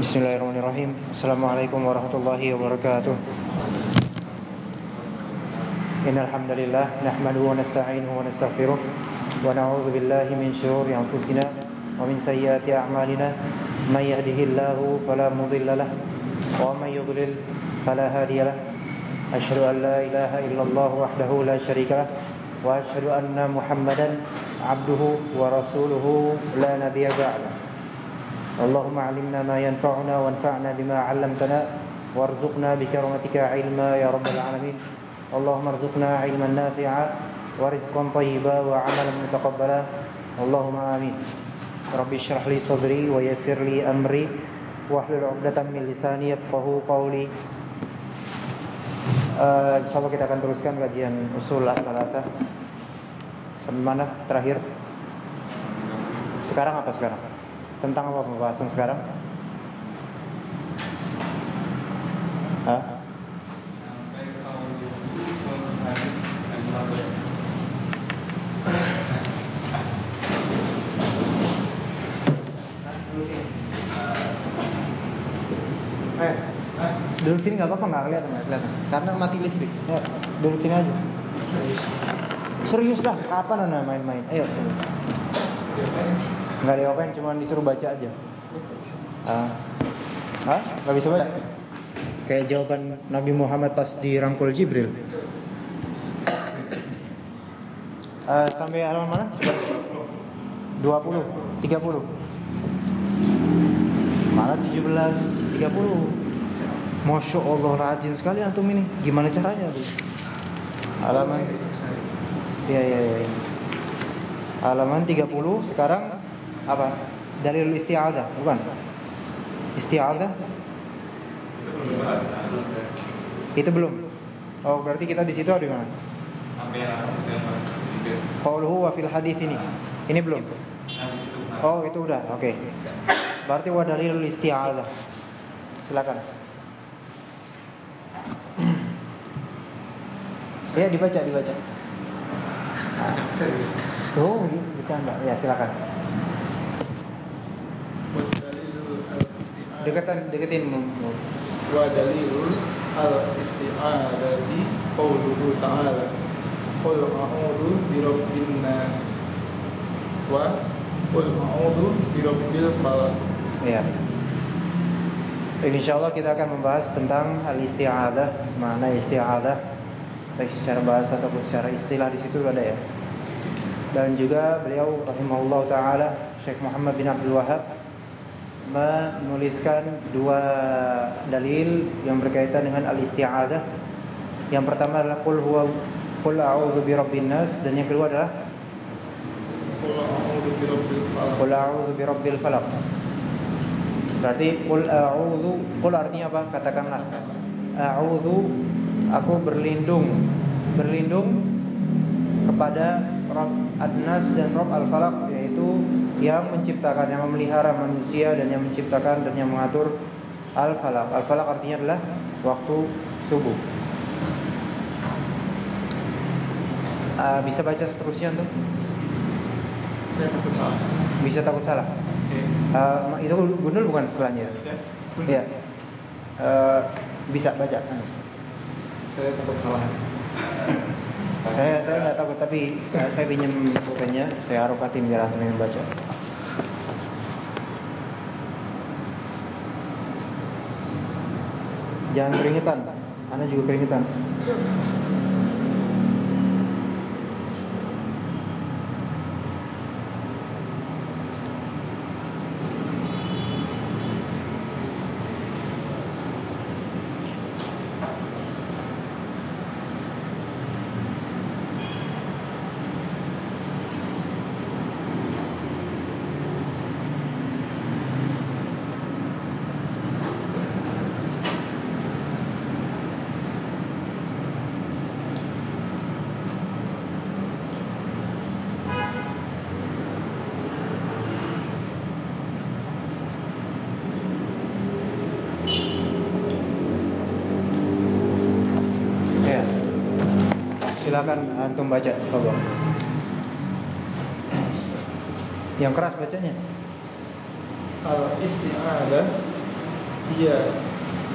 Bismillahirrahmanirrahim Assalamualaikum warahmatullahi wabarakatuh Innalhamdulillah Nahmaduhu wa nasta'inuhu wa nasta'firuh Wa na'udhu billahi min syururi anfusina Wa min sayyati a'malina Man yahdihillahu falamudillalah Wa man yudlil falahadiyalah Ashadu an la ilaha illallah wahdahu la syarika lah Wa ashadu anna muhammadan Abduhu wa rasuluhu La nabiya ba'la اللهم علمنا ما ينفعنا وانفعنا بما علمتنا وارزقنا بكرمتك علما يا رب العالمين. اللهم ارزقنا علما نافعا ورزقا طيبا وعملا متقبلا. اللهم آمين. رب اشرح لي صدري ويسر لي أمري واحلل عقدة من لساني يفقهوا قولي. uh, Insyaallah kita akan teruskan kajian usul al-salatah Sampai mana terakhir? Sekarang apa sekarang? Tentang apa pembahasan sekarang? Hah? Eh, duduk sini nggak apa-apa nggak kelihatan nggak kelihatan karena mati listrik. Ya, duduk sini aja. Serius dah, kapan anda main-main? Ayo. Nggak diopen, cuma disuruh baca aja. Ah, Hah? Nggak bisa baca? Kayak jawaban Nabi Muhammad pas dirangkul Jibril. Uh, sampai halaman mana? Coba. 20, 30. Malah 17, 30. Masya Allah rajin sekali antum ini. Gimana caranya tuh? Halaman. Iya iya iya. Halaman 30 sekarang apa? Dalil isti'adah, bukan? Isti'adah? Itu belum. Oh, berarti kita di situ ada di mana? Qauluhu wa fil hadis ini. Ini belum. Oh, itu udah. Oke. Okay. Berarti wa dalil isti'adah. Silakan. Ya, dibaca, dibaca. Oh, bercanda. Ya, silakan. Dekatan, deketin Wa dalilul al-isti'adati qauluhu ta'ala. Qul a'udhu birabbin nas. Wa Qul a'udhu birabbil falaq. Ya InsyaAllah kita akan membahas tentang al-isti'adah Mana isti'adah. Baik secara bahasa atau secara istilah di situ ada ya. Dan juga beliau rahimahullah ta'ala Syekh Muhammad bin Abdul Wahab menuliskan dua dalil yang berkaitan dengan al-isti'adah. Yang pertama adalah qul huwa qul a'udzu birabbin nas dan yang kedua adalah qul a'udzu birabbil falaq. Berarti qul a'udzu qul artinya apa? Katakanlah a'udzu aku berlindung berlindung kepada Rabb Ad-Nas dan Rabb Al-Falaq yaitu yang menciptakan, yang memelihara manusia dan yang menciptakan dan yang mengatur al-falaq. Al-falaq artinya adalah waktu subuh. Uh, bisa baca seterusnya tuh? Saya takut salah. Bisa takut salah. Okay. Uh, itu gundul bukan setelahnya? Iya. Uh, bisa baca. Saya takut salah. saya saya nggak takut tapi uh, saya pinjam bukunya, saya harokatin biar antum yang baca. Jangan keringetan, Anda juga keringetan. Ya. Silakan antum baca, coba. Yang keras bacanya. Al isti'adah Iya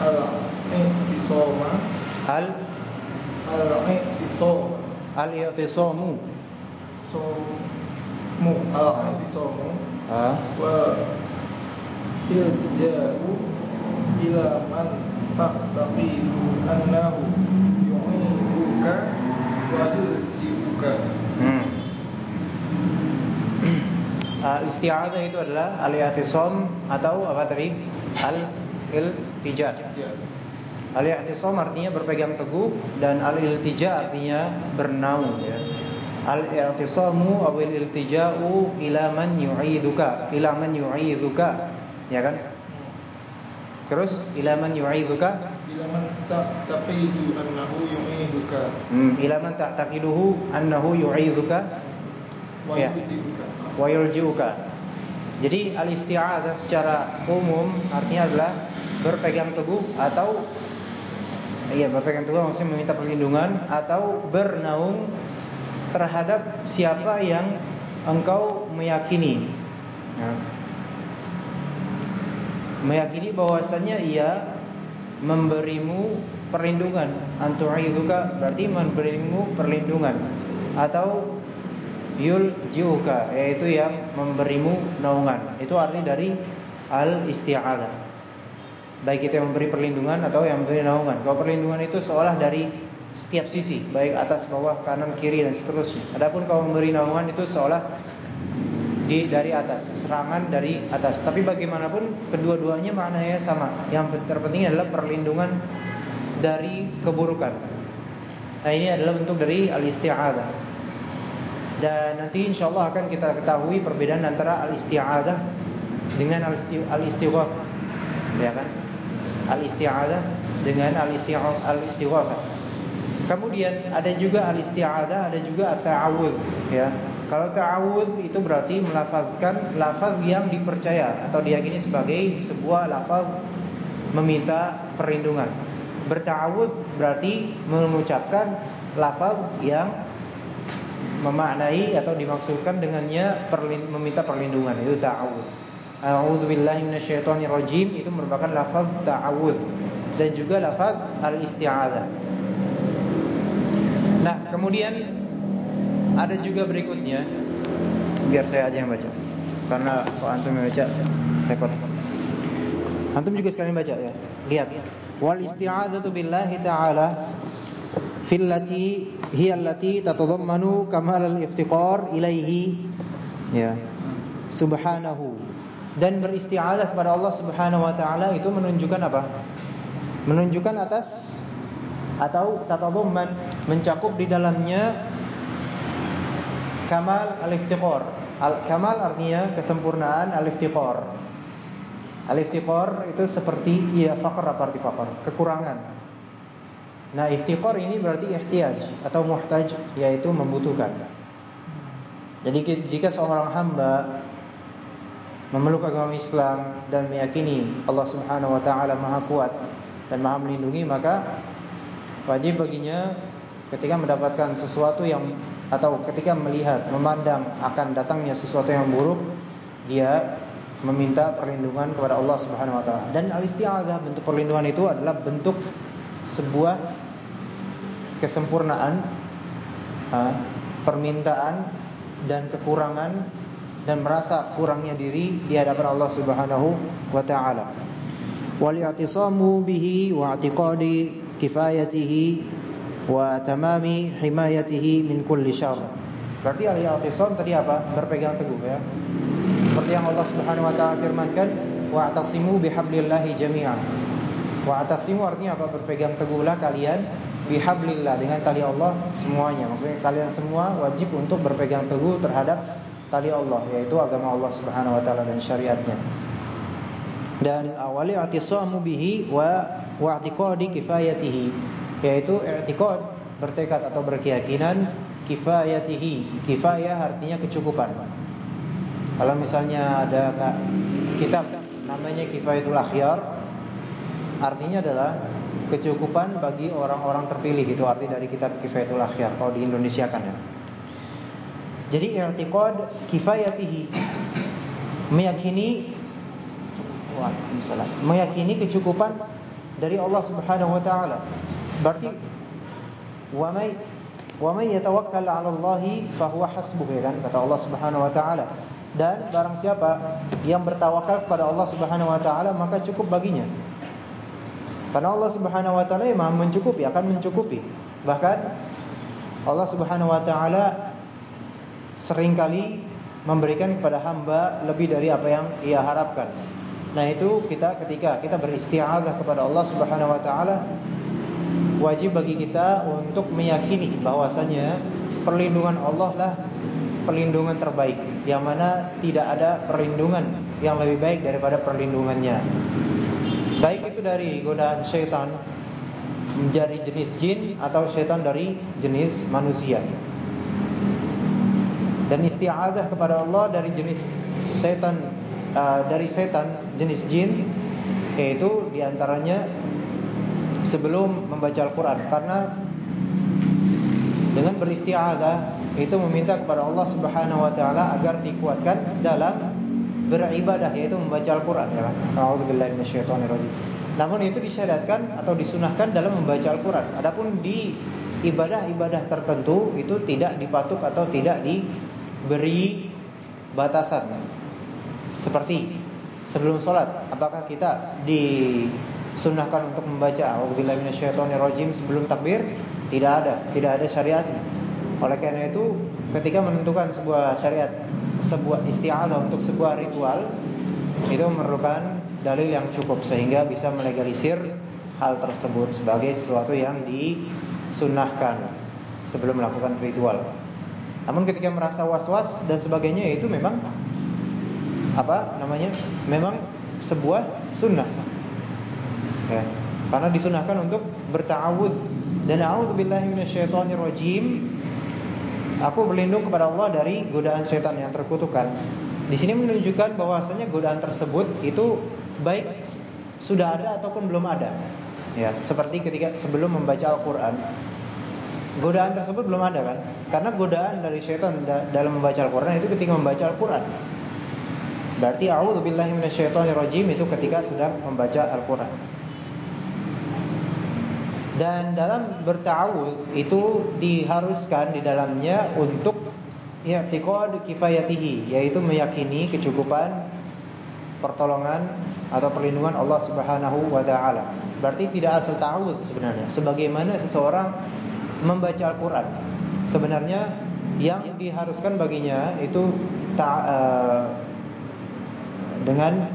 Al-I'tisama Al Al-I'tisam al-i'tisamu. Somu Al-I'tisamu Ah. Wa Ilja'u Ila man Taqtaqidu Annahu Yu'iduka Hmm. Uh, isti'adah itu adalah al-i'tisam atau apa tadi? Al-iltija. Ya Al-i'tisam artinya berpegang teguh dan al-iltija artinya bernaung ya. Al-i'tisamu aw al-iltija'u ila man yu'iduka, ila man yu'iduka, ya kan? Terus ila man yu'iduka, Ila man Taqtaqidu Annahu yu'iduka hmm, ila man ta'taqiduhu annahu yu'iduka Wa Ya. wa yurji'uka. Jadi al-isti'adzah secara umum artinya adalah berpegang teguh atau iya berpegang teguh maksudnya meminta perlindungan atau bernaung terhadap siapa yang engkau meyakini. Ya. Meyakini bahwasanya ia memberimu perlindungan. Antu'iduka berarti memberimu perlindungan atau yuljiuka yaitu yang memberimu naungan. Itu arti dari al-isti'adzah. Baik itu yang memberi perlindungan atau yang memberi naungan. Kalau perlindungan itu seolah dari setiap sisi, baik atas, bawah, kanan, kiri dan seterusnya. Adapun kalau memberi naungan itu seolah di dari atas, serangan dari atas. Tapi bagaimanapun kedua-duanya maknanya sama. Yang terpenting adalah perlindungan dari keburukan. Nah, ini adalah bentuk dari al-isti'adzah. Dan nanti insya Allah akan kita ketahui perbedaan antara al-isti'adah dengan al-istighatsah. Ya kan? Al-isti'adah dengan al-istighatsah. Kemudian ada juga al-isti'adah, ada juga at-ta'awudz, ya. Kalau ta'awudz itu berarti melafazkan lafaz yang dipercaya atau diyakini sebagai sebuah lafaz meminta perlindungan. Berta'awudz berarti mengucapkan lafaz yang memaknai atau dimaksudkan dengannya meminta perlindungan itu ta'awudz. A'udzu billahi minasyaitonir rajim itu merupakan lafaz ta'awudz dan juga lafaz al-isti'adzah. Nah, kemudian ada juga berikutnya biar saya aja yang baca. Karena kalau antum yang baca repot. Antum juga sekalian baca ya. Lihat. Wal isti'adzatu billahi ta'ala fillati hiya allati tatadammanu kamal al-iftiqar ilaihi ya subhanahu dan beristi'adzah kepada Allah Subhanahu wa taala itu menunjukkan apa? Menunjukkan atas atau tatadamman mencakup di dalamnya kamal al-iftiqar. Al-kamal artinya kesempurnaan al-iftiqar. Al-iftiqar itu seperti ya faqr apa arti faqr? Kekurangan. Nah, iftiqar ini berarti ihtiyaj atau muhtaj yaitu membutuhkan. Jadi jika seorang hamba memeluk agama Islam dan meyakini Allah Subhanahu wa taala Maha Kuat dan Maha Melindungi, maka wajib baginya ketika mendapatkan sesuatu yang atau ketika melihat, memandang akan datangnya sesuatu yang buruk, dia meminta perlindungan kepada Allah Subhanahu wa taala. Dan al-isti'adzah bentuk perlindungan itu adalah bentuk sebuah kesempurnaan permintaan dan kekurangan dan merasa kurangnya diri di hadapan Allah Subhanahu wa taala. Wal i'tisamu bihi wa i'tiqadi kifayatihi wa tamami himayatihi min kulli syarr. Berarti al-i'tisam tadi apa? Berpegang teguh ya. Seperti yang Allah Subhanahu wa taala firmankan, wa'tasimu bihablillahi jami'an. Wa'tasimu artinya apa? Berpegang teguhlah kalian bihablillah dengan tali Allah semuanya. Maksudnya kalian semua wajib untuk berpegang teguh terhadap tali Allah yaitu agama Allah Subhanahu wa taala dan syariatnya. Dan awali i'tisamu bihi wa wa'tiqadi kifayatihi yaitu i'tiqad bertekad atau berkeyakinan kifayatihi. Kifayah artinya kecukupan. Kalau misalnya ada kitab namanya Kifayatul Akhyar artinya adalah kecukupan bagi orang-orang terpilih itu arti dari kitab Kifayatul Akhyar kalau di Indonesia kan ya. Jadi i'tiqad kifayatihi meyakini Waalaikumsalam. Meyakini kecukupan dari Allah Subhanahu wa taala. Berarti wa may wa may yatawakkal 'ala Allah fa huwa hasbuh ya kan kata Allah Subhanahu wa taala. Dan barang siapa yang bertawakal kepada Allah Subhanahu wa taala maka cukup baginya. Karena Allah Subhanahu wa taala Maha mencukupi akan mencukupi. Bahkan Allah Subhanahu wa taala sering kali memberikan kepada hamba lebih dari apa yang ia harapkan. Nah, itu kita ketika kita beristiazah kepada Allah Subhanahu wa taala wajib bagi kita untuk meyakini bahwasanya perlindungan Allah lah perlindungan terbaik yang mana tidak ada perlindungan yang lebih baik daripada perlindungannya. Baik itu dari godaan syaitan menjadi jenis jin atau syaitan dari jenis manusia dan isti'adzah kepada Allah dari jenis setan uh, dari setan jenis jin yaitu di antaranya sebelum membaca Al-Quran karena dengan beristi'adzah itu meminta kepada Allah Subhanahu Wa Taala agar dikuatkan dalam beribadah yaitu membaca Al-Quran ya kan. Namun itu disyariatkan atau disunahkan dalam membaca Al-Quran. Adapun di ibadah-ibadah tertentu itu tidak dipatuk atau tidak di beri batasan seperti sebelum sholat apakah kita disunahkan untuk membaca rajim sebelum takbir tidak ada tidak ada syariatnya oleh karena itu ketika menentukan sebuah syariat sebuah isti'adzah untuk sebuah ritual itu memerlukan dalil yang cukup sehingga bisa melegalisir hal tersebut sebagai sesuatu yang disunahkan sebelum melakukan ritual. Namun ketika merasa was-was dan sebagainya itu memang apa namanya? Memang sebuah sunnah. Ya. Karena disunahkan untuk bertawud dan a'udzubillahi minasyaitonirrajim. Aku berlindung kepada Allah dari godaan setan yang terkutukan. Di sini menunjukkan bahwasanya godaan tersebut itu baik sudah ada ataupun belum ada. Ya, seperti ketika sebelum membaca Al-Qur'an Godaan tersebut belum ada kan? Karena godaan dari syaitan dalam membaca Al-Quran itu ketika membaca Al-Quran. Berarti a'udzubillahi minasyaitonirrajim itu ketika sedang membaca Al-Quran. Dan dalam bertawud itu diharuskan di dalamnya untuk i'tiqad kifayatihi yaitu meyakini kecukupan pertolongan atau perlindungan Allah Subhanahu wa taala. Berarti tidak asal ta'awud sebenarnya. Sebagaimana seseorang membaca Al-Quran Sebenarnya yang diharuskan baginya itu ta, uh, dengan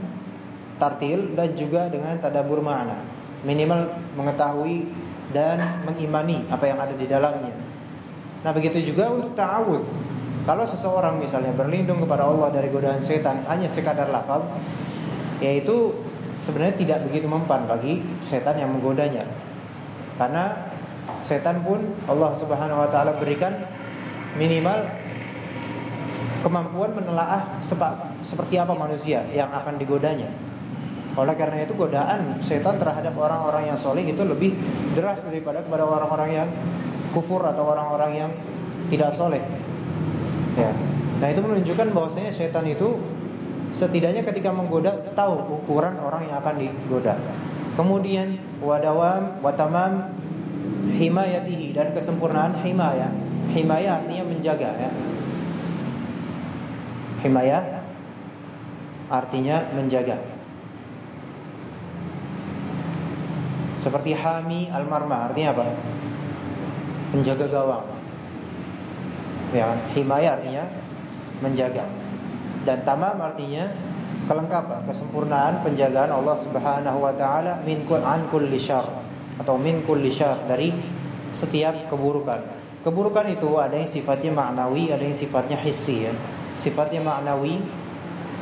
tartil dan juga dengan tadabur makna. Minimal mengetahui dan mengimani apa yang ada di dalamnya. Nah begitu juga untuk ta'awud. Kalau seseorang misalnya berlindung kepada Allah dari godaan setan hanya sekadar lafaz, yaitu sebenarnya tidak begitu mempan bagi setan yang menggodanya. Karena setan pun Allah Subhanahu wa taala berikan minimal kemampuan menelaah seperti apa manusia yang akan digodanya. Oleh karena itu godaan setan terhadap orang-orang yang soleh itu lebih deras daripada kepada orang-orang yang kufur atau orang-orang yang tidak soleh. Ya. Nah itu menunjukkan bahwasanya setan itu setidaknya ketika menggoda tahu ukuran orang yang akan digoda. Kemudian wadawam, watamam himayatihi dan kesempurnaan himaya. Himaya artinya menjaga ya. Himaya artinya menjaga. Seperti hami almarma artinya apa? Menjaga gawang. Ya, himaya artinya menjaga. Dan tamam artinya kelengkapan, kesempurnaan penjagaan Allah Subhanahu wa taala min an kulli syarr atau min kulli syar dari setiap keburukan. Keburukan itu ada yang sifatnya maknawi, ada yang sifatnya hissi ya. Sifatnya maknawi,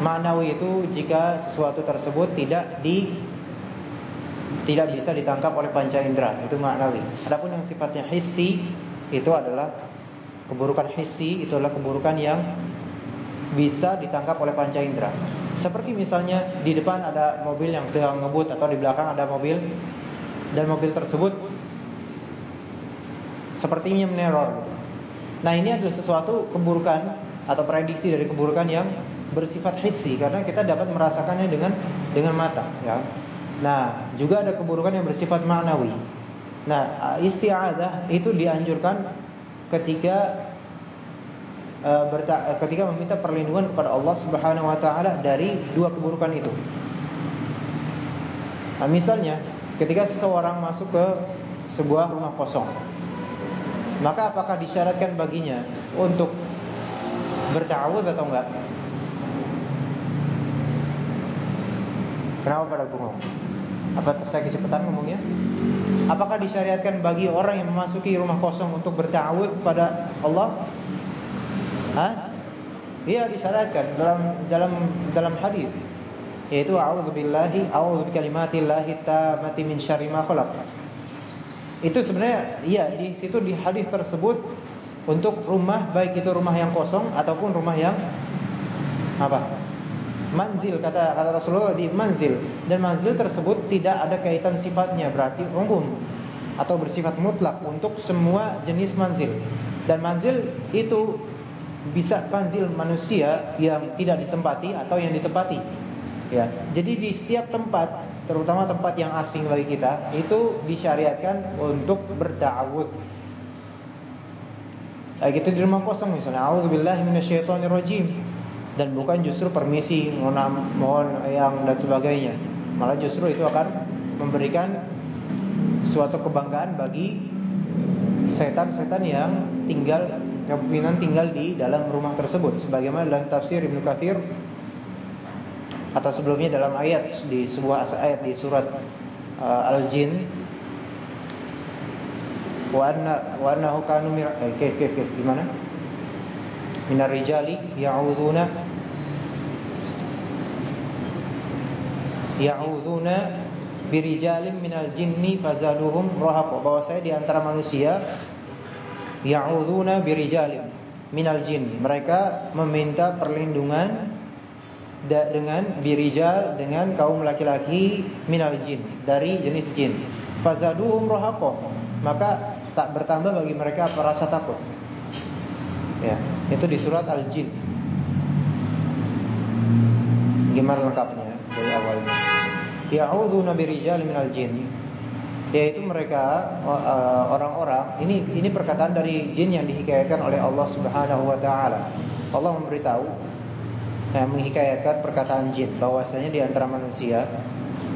maknawi itu jika sesuatu tersebut tidak di tidak bisa ditangkap oleh panca indera, itu maknawi. Adapun yang sifatnya hissi itu adalah keburukan hissi itu adalah keburukan yang bisa ditangkap oleh panca indera. Seperti misalnya di depan ada mobil yang sedang ngebut atau di belakang ada mobil dan mobil tersebut sepertinya meneror. Nah ini adalah sesuatu keburukan atau prediksi dari keburukan yang bersifat hissi karena kita dapat merasakannya dengan dengan mata ya. Nah, juga ada keburukan yang bersifat maknawi. Nah, isti'adah itu dianjurkan ketika berta ketika meminta perlindungan kepada Allah Subhanahu wa taala dari dua keburukan itu. Nah, misalnya ketika seseorang masuk ke sebuah rumah kosong maka apakah disyaratkan baginya untuk bertawud atau enggak? Kenapa pada bengong? Apa saya kecepatan ngomongnya? Apakah disyariatkan bagi orang yang memasuki rumah kosong untuk bertawud kepada Allah? Hah? Iya disyariatkan dalam dalam dalam hadis yaitu a'udzubillahi a'udzu bikalimatillahi tammati min syarri ma khalaq. Itu sebenarnya iya di situ di hadis tersebut untuk rumah baik itu rumah yang kosong ataupun rumah yang apa? Manzil kata kata Rasulullah di manzil dan manzil tersebut tidak ada kaitan sifatnya berarti umum atau bersifat mutlak untuk semua jenis manzil. Dan manzil itu bisa manzil manusia yang tidak ditempati atau yang ditempati. Ya. Jadi di setiap tempat terutama tempat yang asing bagi kita itu disyariatkan untuk bertawud. Kayak gitu di rumah kosong misalnya, auzubillahi minasyaitonirrajim dan bukan justru permisi mohon mohon yang dan sebagainya. Malah justru itu akan memberikan suatu kebanggaan bagi setan-setan yang tinggal kemungkinan tinggal di dalam rumah tersebut. Sebagaimana dalam tafsir Ibnu Katsir atau sebelumnya dalam ayat di sebuah ayat di surat uh, Al-Jin. Wa anna wa annahu kanu eh, gimana minar rijali ya'uduna ya'uduna birijalin minal jinni fazaduhum rahaqa bahwa saya di antara manusia ya'uduna birijalin minal mereka meminta perlindungan dengan birijal dengan kaum laki-laki minal jin dari jenis jin. Fazaduhum rohako maka tak bertambah bagi mereka apa rasa takut. Ya, itu di surat Al-Jin. Gimana lengkapnya dari awalnya? Ya'udzu birijal minal jin. Yaitu mereka uh, orang-orang ini ini perkataan dari jin yang dihikayatkan oleh Allah Subhanahu wa taala. Allah memberitahu yang menghikayatkan perkataan jin bahwasanya di antara manusia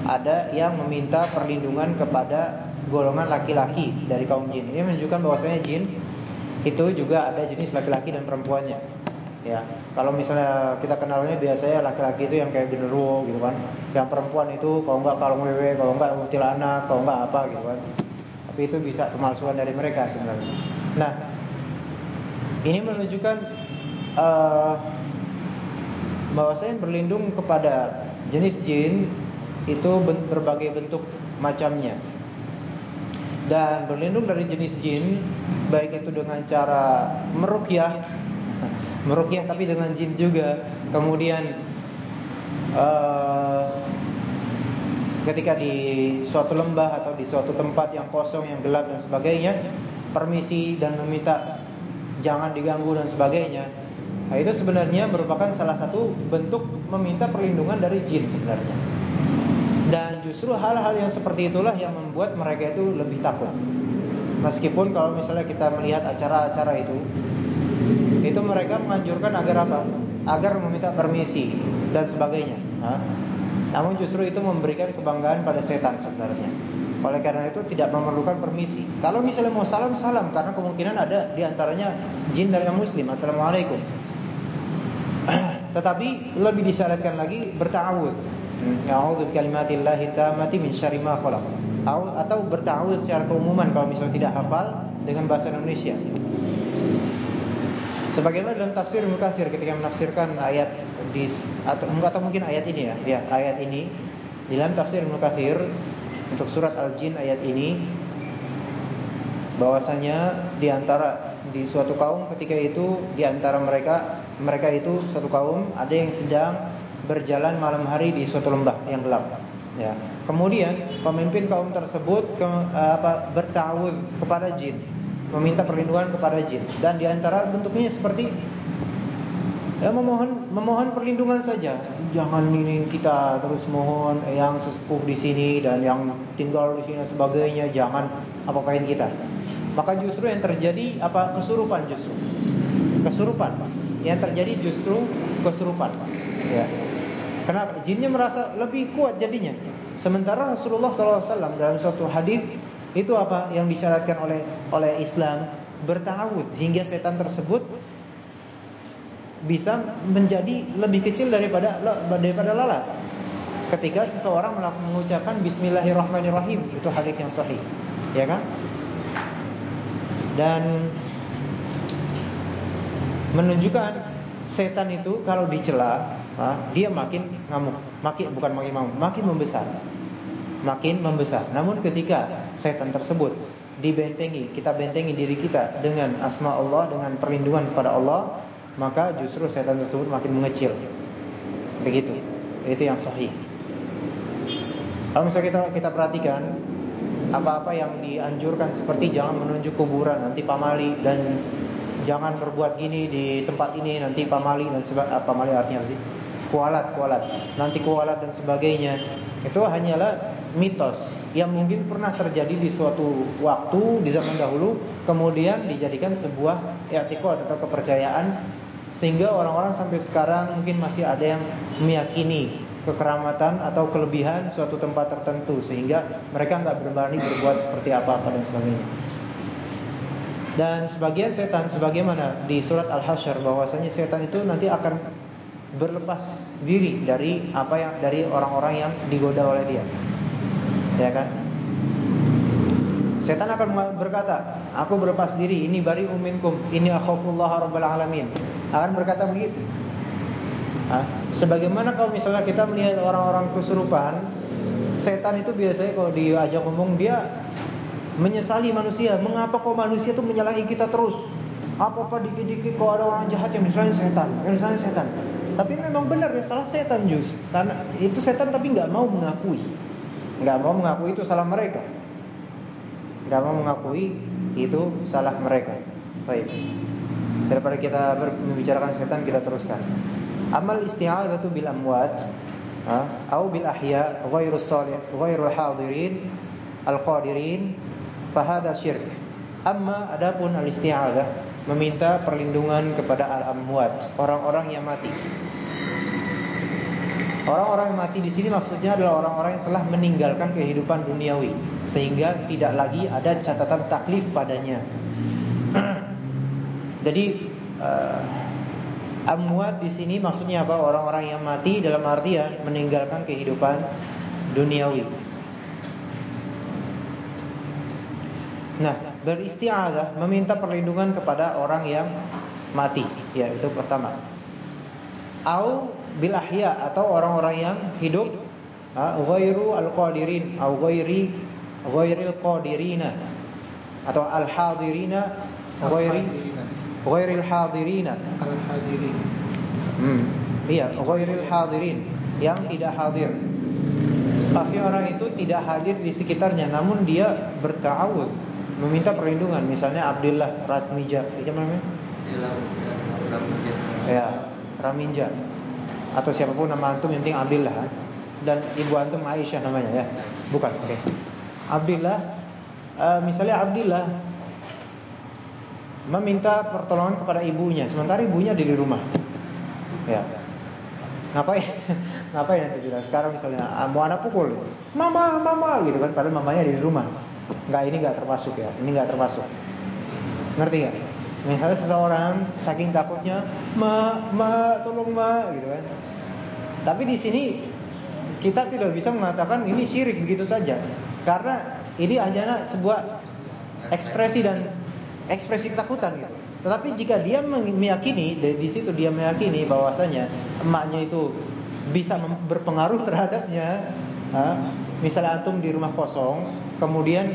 ada yang meminta perlindungan kepada golongan laki-laki dari kaum jin. Ini menunjukkan bahwasanya jin itu juga ada jenis laki-laki dan perempuannya. Ya, kalau misalnya kita kenalnya biasanya laki-laki itu yang kayak genderuwo gitu kan. Yang perempuan itu kalau enggak kalau wewe, kalau enggak anak, kalau enggak apa gitu kan. Tapi itu bisa pemalsuan dari mereka sebenarnya. Nah, ini menunjukkan uh, bahwa saya berlindung kepada jenis jin itu berbagai bentuk macamnya. Dan berlindung dari jenis jin baik itu dengan cara merukyah, merukyah tapi dengan jin juga. Kemudian uh, ketika di suatu lembah atau di suatu tempat yang kosong, yang gelap dan sebagainya, permisi dan meminta jangan diganggu dan sebagainya Nah, itu sebenarnya merupakan salah satu bentuk meminta perlindungan dari jin sebenarnya. Dan justru hal-hal yang seperti itulah yang membuat mereka itu lebih takut. Meskipun kalau misalnya kita melihat acara-acara itu, itu mereka menganjurkan agar apa? Agar meminta permisi dan sebagainya. Namun justru itu memberikan kebanggaan pada setan sebenarnya. Oleh karena itu tidak memerlukan permisi. Kalau misalnya mau salam salam karena kemungkinan ada di antaranya jin dari yang muslim. Assalamualaikum. Tetapi lebih disyaratkan lagi bertawud. A'udzu bikalimatillahi tammati min syarri ma khalaq. Atau bertawud secara keumuman kalau misalnya tidak hafal dengan bahasa Indonesia. Sebagaimana dalam tafsir Mukathir ketika menafsirkan ayat di atau, atau mungkin ayat ini ya, ya ayat ini di dalam tafsir Mukathir untuk surat Al-Jin ayat ini bahwasanya di antara di suatu kaum ketika itu di antara mereka mereka itu satu kaum ada yang sedang berjalan malam hari di suatu lembah yang gelap. Ya. Kemudian pemimpin kaum tersebut ke, apa, bertawud kepada jin, meminta perlindungan kepada jin. Dan di antara bentuknya seperti ya, memohon memohon perlindungan saja. Jangan ini kita terus mohon yang sesepuh di sini dan yang tinggal di sini sebagainya, jangan apa-apain kita. Maka justru yang terjadi apa? Kesurupan justru. Kesurupan. Yang terjadi justru kesurupan. Ya. Kenapa? Jinnya merasa lebih kuat jadinya. Sementara Rasulullah SAW dalam suatu hadis itu apa yang disyaratkan oleh oleh Islam bertawud hingga setan tersebut bisa menjadi lebih kecil daripada daripada lalat. Ketika seseorang mengucapkan Bismillahirrahmanirrahim itu hadis yang sahih, ya kan? dan menunjukkan setan itu kalau dicela dia makin ngamuk, makin bukan makin ngamuk, makin membesar. Makin membesar. Namun ketika setan tersebut dibentengi, kita bentengi diri kita dengan asma Allah, dengan perlindungan kepada Allah, maka justru setan tersebut makin mengecil. Begitu. Itu yang sahih. Kalau misalnya kita kita perhatikan apa-apa yang dianjurkan seperti jangan menunjuk kuburan nanti pamali dan jangan berbuat gini di tempat ini nanti pamali dan sebagainya apa pamali artinya apa sih kualat kualat nanti kualat dan sebagainya itu hanyalah mitos yang mungkin pernah terjadi di suatu waktu di zaman dahulu kemudian dijadikan sebuah etikot atau kepercayaan sehingga orang-orang sampai sekarang mungkin masih ada yang meyakini kekeramatan atau kelebihan suatu tempat tertentu sehingga mereka nggak berani berbuat seperti apa-apa dan sebagainya. Dan sebagian setan sebagaimana di surat Al-Hasyr bahwasanya setan itu nanti akan berlepas diri dari apa yang dari orang-orang yang digoda oleh dia. Ya kan? Setan akan berkata, "Aku berlepas diri, ini bari uminkum, ini akhafullah rabbul alamin." Akan berkata begitu. Hah? Sebagaimana kalau misalnya kita melihat orang-orang kesurupan, setan itu biasanya kalau diajak ngomong dia menyesali manusia. Mengapa kok manusia itu menyalahi kita terus? Apa-apa dikit-dikit kalau ada orang jahat yang disalahin setan, yang disalahin setan. Tapi memang benar ya salah setan jus. Karena itu setan tapi nggak mau mengakui. nggak mau mengakui itu salah mereka. nggak mau mengakui itu salah mereka. Baik. Daripada kita membicarakan setan kita teruskan. Amal isti'adzatu bil amwat atau bil ahya ghairu salih ghairu hadirin al-qadirin fahada syirk. Amma adapun al-isti'adzah meminta perlindungan kepada al-amwat, orang-orang yang mati. Orang-orang yang mati di sini maksudnya adalah orang-orang yang telah meninggalkan kehidupan duniawi sehingga tidak lagi ada catatan taklif padanya. Jadi uh, Amwat di sini maksudnya apa? Orang-orang yang mati dalam artian meninggalkan kehidupan duniawi. Nah, beristiazah meminta perlindungan kepada orang yang mati, ya itu pertama. Au bil ahya atau orang-orang yang hidup ghairu al-qadirin au ghairi ghairil qadirina atau al-hadirina ghairi ghairil hadirina. Al hadirin hmm. iya ghairil hadirin yang tidak hadir. Pasti orang itu tidak hadir di sekitarnya namun dia bertawud meminta perlindungan misalnya Abdullah Ratmija itu namanya ya Raminja atau siapa pun nama antum yang penting Abdullah dan ibu antum Aisyah namanya ya bukan oke okay. Abdullah uh, misalnya Abdullah meminta pertolongan kepada ibunya sementara ibunya di rumah. Ya. Ngapain? Ngapain nanti bilang sekarang misalnya ah, mau anak pukul, mama, mama gitu kan padahal mamanya di rumah. Enggak ini enggak termasuk ya. Ini enggak termasuk. Ngerti enggak? Misalnya seseorang saking takutnya, "Ma, ma, tolong ma," gitu kan. Tapi di sini kita tidak bisa mengatakan ini syirik begitu saja. Karena ini hanya sebuah ekspresi dan ekspresi ketakutan gitu. Tetapi jika dia meyakini di situ dia meyakini bahwasanya emaknya itu bisa berpengaruh terhadapnya, ha? misalnya antum di rumah kosong, kemudian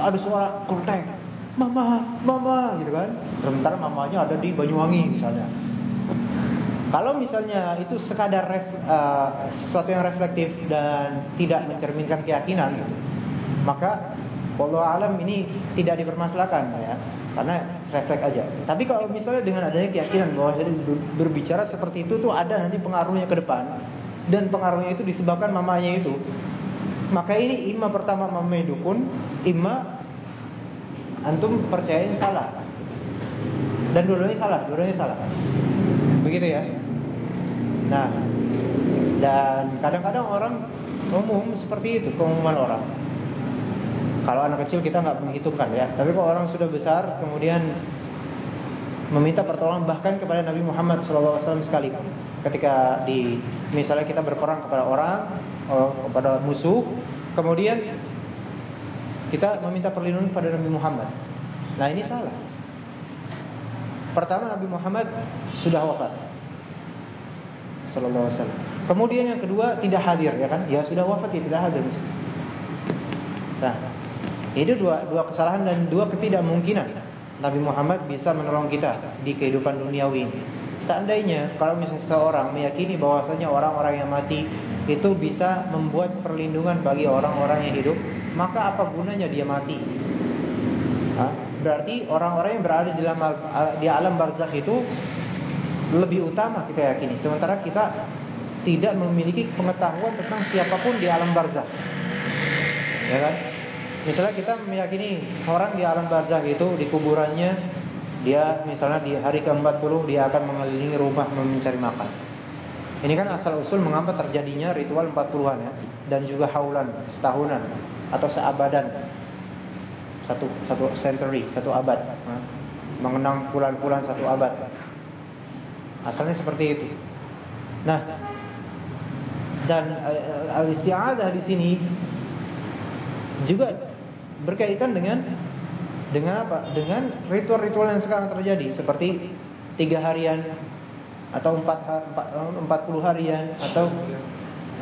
ada suara keltek, mama, mama, gitu kan. Sementara mamanya ada di Banyuwangi misalnya. Kalau misalnya itu sekadar ref, uh, sesuatu yang reflektif dan tidak mencerminkan keyakinan, gitu, maka Allah alam ini tidak dipermasalahkan ya. Karena refleks aja. Tapi kalau misalnya dengan adanya keyakinan bahwa berbicara seperti itu tuh ada nanti pengaruhnya ke depan dan pengaruhnya itu disebabkan mamanya itu, maka ini imma pertama mamanya dukun, imma antum percayain salah. Dan dua-duanya salah, dua-duanya salah. Begitu ya. Nah, dan kadang-kadang orang umum seperti itu keumuman orang. Kalau anak kecil kita nggak menghitungkan ya, tapi kalau orang sudah besar kemudian meminta pertolongan bahkan kepada Nabi Muhammad SAW sekali ketika di misalnya kita berperang kepada orang kepada musuh. Kemudian kita meminta perlindungan kepada Nabi Muhammad. Nah ini salah. Pertama Nabi Muhammad sudah wafat. Sallallahu Alaihi Wasallam. Kemudian yang kedua tidak hadir ya kan? Ya sudah wafat ya tidak hadir nah itu dua dua kesalahan dan dua ketidakmungkinan Nabi Muhammad bisa menolong kita di kehidupan duniawi ini. Seandainya kalau misalnya seseorang meyakini bahwasanya orang-orang yang mati itu bisa membuat perlindungan bagi orang-orang yang hidup, maka apa gunanya dia mati? Hah? Berarti orang-orang yang berada di alam, di alam barzakh itu lebih utama kita yakini. Sementara kita tidak memiliki pengetahuan tentang siapa pun di alam barzakh. Ya kan? Misalnya kita meyakini orang di alam barzah itu di kuburannya dia misalnya di hari ke-40 dia akan mengelilingi rumah mencari makan. Ini kan asal usul mengapa terjadinya ritual 40-an ya dan juga haulan setahunan atau seabadan. Satu satu century, satu abad. Mengenang bulan-bulan satu abad. Asalnya seperti itu. Nah, dan eh, al-isti'adah di sini juga berkaitan dengan dengan apa? Dengan ritual-ritual yang sekarang terjadi seperti tiga harian atau empat empat puluh harian atau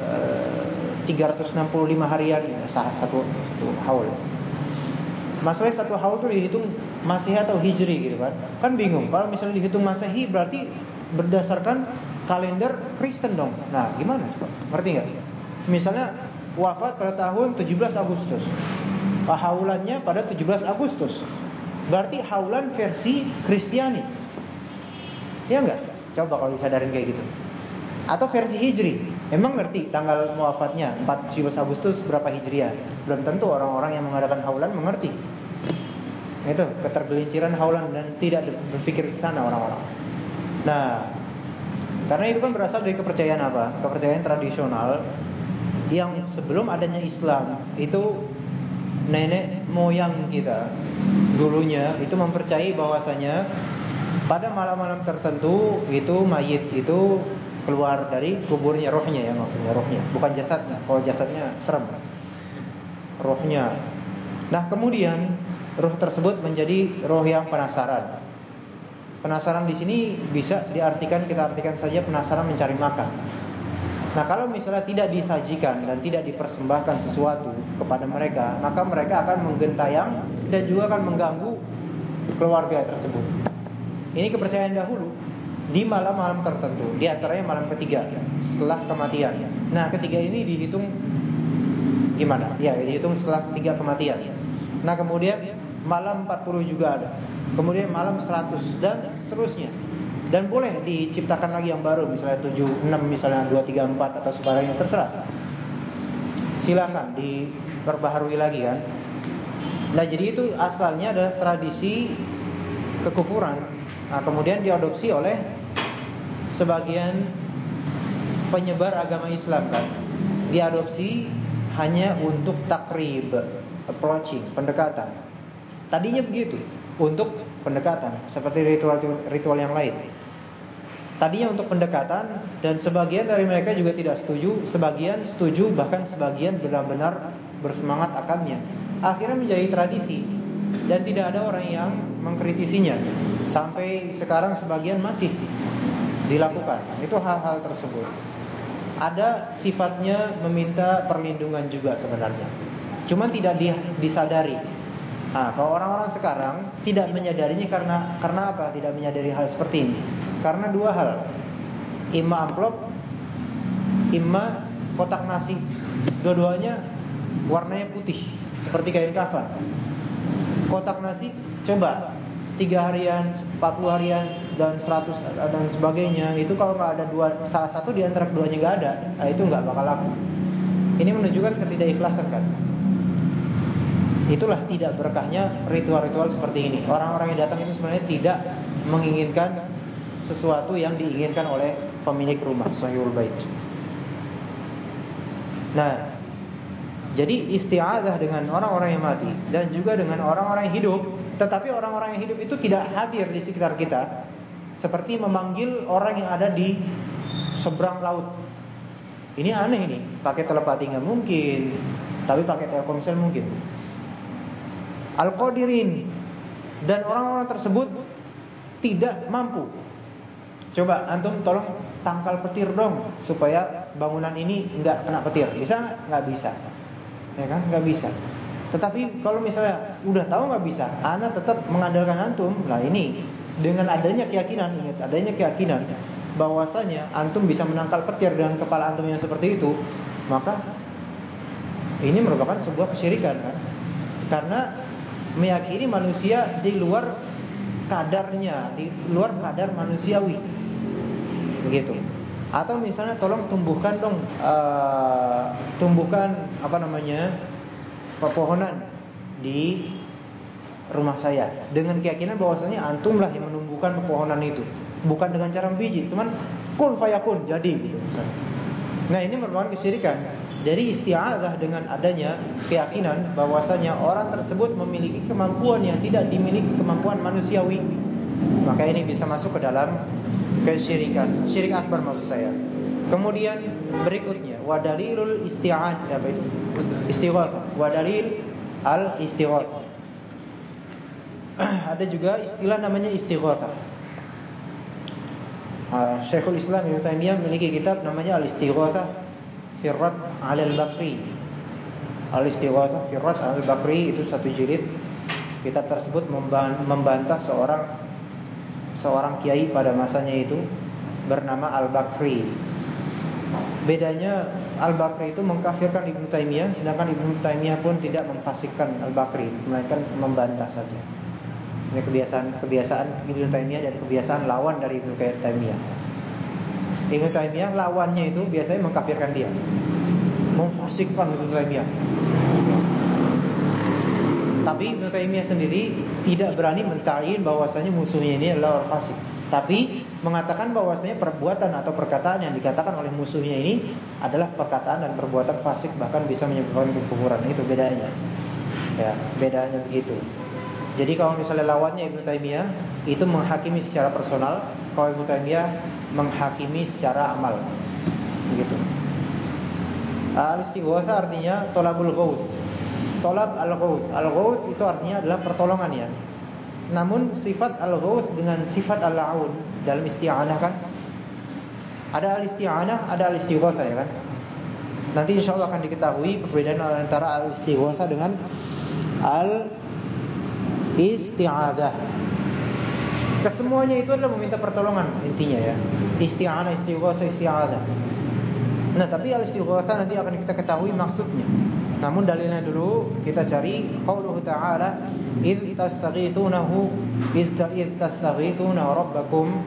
eh, tiga ratus enam puluh lima harian ya, satu, satu haul. Masalah satu haul itu dihitung Masehi atau Hijri gitu kan? Kan bingung. Kalau misalnya dihitung Masehi berarti berdasarkan kalender Kristen dong. Nah, gimana? Ngerti nggak? Misalnya wafat pada tahun 17 Agustus. Haulannya pada 17 Agustus. Berarti haulan versi Kristiani. Ya enggak? Coba kalau disadarin kayak gitu. Atau versi Hijri. Emang ngerti tanggal wafatnya 17 Agustus berapa Hijriah? Belum tentu orang-orang yang mengadakan haulan mengerti. Itu ketergelinciran haulan dan tidak berpikir ke sana orang-orang. Nah, karena itu kan berasal dari kepercayaan apa? Kepercayaan tradisional yang sebelum adanya Islam itu nenek moyang kita dulunya itu mempercayai bahwasanya pada malam-malam tertentu itu mayit itu keluar dari kuburnya rohnya ya maksudnya rohnya. Bukan jasadnya kalau jasadnya serem. Rohnya. Nah kemudian roh tersebut menjadi roh yang penasaran. Penasaran di sini bisa diartikan kita artikan saja penasaran mencari makan Nah kalau misalnya tidak disajikan dan tidak dipersembahkan sesuatu kepada mereka Maka mereka akan menggentayang dan juga akan mengganggu keluarga tersebut. Ini kepercayaan dahulu di malam-malam tertentu Di antaranya malam ketiga setelah kematian. Nah ketiga ini dihitung gimana? Ya dihitung setelah tiga kematian. Nah kemudian malam 40 juga ada. Kemudian malam 100 dan seterusnya dan boleh diciptakan lagi yang baru misalnya 7 6 misalnya 2 3 4 atau sebagainya terserah. Silakan diperbaharui lagi kan. Nah, jadi itu asalnya ada tradisi kekufuran. Nah, kemudian diadopsi oleh sebagian penyebar agama Islam kan. Diadopsi hanya untuk takrib, approaching, pendekatan. Tadinya begitu, untuk pendekatan seperti ritual-ritual yang lain. Tadinya untuk pendekatan dan sebagian dari mereka juga tidak setuju, sebagian setuju bahkan sebagian benar-benar bersemangat akannya. Akhirnya menjadi tradisi dan tidak ada orang yang mengkritisinya. Sampai sekarang sebagian masih dilakukan. Itu hal-hal tersebut. Ada sifatnya meminta perlindungan juga sebenarnya. Cuma tidak disadari. Nah, kalau orang-orang sekarang tidak menyadarinya karena karena apa? Tidak menyadari hal seperti ini. Karena dua hal. Imma amplop, imma kotak nasi. Dua-duanya warnanya putih seperti kain kafan. Kotak nasi coba tiga harian, 40 harian dan 100 dan sebagainya itu kalau nggak ada dua salah satu di antara keduanya nggak ada, nah itu nggak bakal laku. Ini menunjukkan ketidakikhlasan kan. Itulah tidak berkahnya ritual-ritual seperti ini. Orang-orang yang datang itu sebenarnya tidak menginginkan sesuatu yang diinginkan oleh pemilik rumah sahihul bait. Nah, jadi isti'adzah dengan orang-orang yang mati dan juga dengan orang-orang yang hidup, tetapi orang-orang yang hidup itu tidak hadir di sekitar kita. Seperti memanggil orang yang ada di seberang laut. Ini aneh ini, pakai telepati nggak mungkin, tapi pakai telkomsel mungkin. Al-Qadirin dan orang-orang tersebut tidak mampu Coba antum tolong tangkal petir dong supaya bangunan ini nggak kena petir. Bisa nggak? Bisa. Ya kan? Nggak bisa. Tetapi kalau misalnya udah tahu nggak bisa, anak tetap mengandalkan antum. Nah ini dengan adanya keyakinan, ingat adanya keyakinan bahwasanya antum bisa menangkal petir dengan kepala antum yang seperti itu, maka ini merupakan sebuah kesyirikan kan? Karena meyakini manusia di luar kadarnya, di luar kadar manusiawi. Begitu. Atau misalnya tolong tumbuhkan dong uh, tumbuhkan apa namanya pepohonan di rumah saya. Dengan keyakinan bahwasanya antum lah yang menumbuhkan pepohonan itu. Bukan dengan cara biji cuman kun fayakun jadi gitu nah ini merupakan kesyirikan jadi isti'adzah dengan adanya keyakinan bahwasanya orang tersebut memiliki kemampuan yang tidak dimiliki kemampuan manusiawi maka ini bisa masuk ke dalam kesyirikan, syirik akbar maksud saya. Kemudian berikutnya wadalilul isti'an apa itu? Istighatsah. Wadalil al istighatsah. Ada juga istilah namanya istighatsah. Syekhul Islam Ibnu Taimiyah memiliki kitab namanya Al-Istighatsah fi Rad 'ala al-Bakri. Al-Istighatsah fi Rad 'ala al-Bakri itu satu jilid. Kitab tersebut membantah seorang seorang kiai pada masanya itu bernama Al-Bakri. Bedanya Al-Bakri itu mengkafirkan Ibnu Taimiyah, sedangkan Ibnu Taimiyah pun tidak memfasikkan Al-Bakri, melainkan membantah saja. Ini kebiasaan kebiasaan Ibnu Taimiyah dan kebiasaan lawan dari Ibnu Taimiyah. Ibnu Taimiyah lawannya itu biasanya mengkafirkan dia. Memfasikkan Ibnu Taimiyah. Tapi Ibnu Taimiyah sendiri tidak berani mentayin bahwasanya musuhnya ini adalah orang fasik. Tapi mengatakan bahwasanya perbuatan atau perkataan yang dikatakan oleh musuhnya ini adalah perkataan dan perbuatan fasik bahkan bisa menyebabkan kekufuran. Itu bedanya. Ya, bedanya begitu. Jadi kalau misalnya lawannya Ibnu Taimiyah itu menghakimi secara personal, kalau Ibnu Taimiyah menghakimi secara amal. Begitu. Al-istighatsah artinya tolabul ghaus, Tolab al-ghawth. Al-ghawth itu artinya adalah pertolongan ya. Namun sifat al-ghawth dengan sifat al-aun dalam isti'anah kan ada al-isti'anah, ada al-istighatsah ya kan. Nanti insya Allah akan diketahui perbedaan antara al-istighatsah dengan al-isti'adah. Kesemuanya itu adalah meminta pertolongan intinya ya. Isti'anah, istighatsah, isti'adah. Nah, tapi al-istighatsah nanti akan kita ketahui maksudnya. Namun dalilnya dulu kita cari qauluhu ta'ala id tastaghithunahu id tastaghithuna rabbakum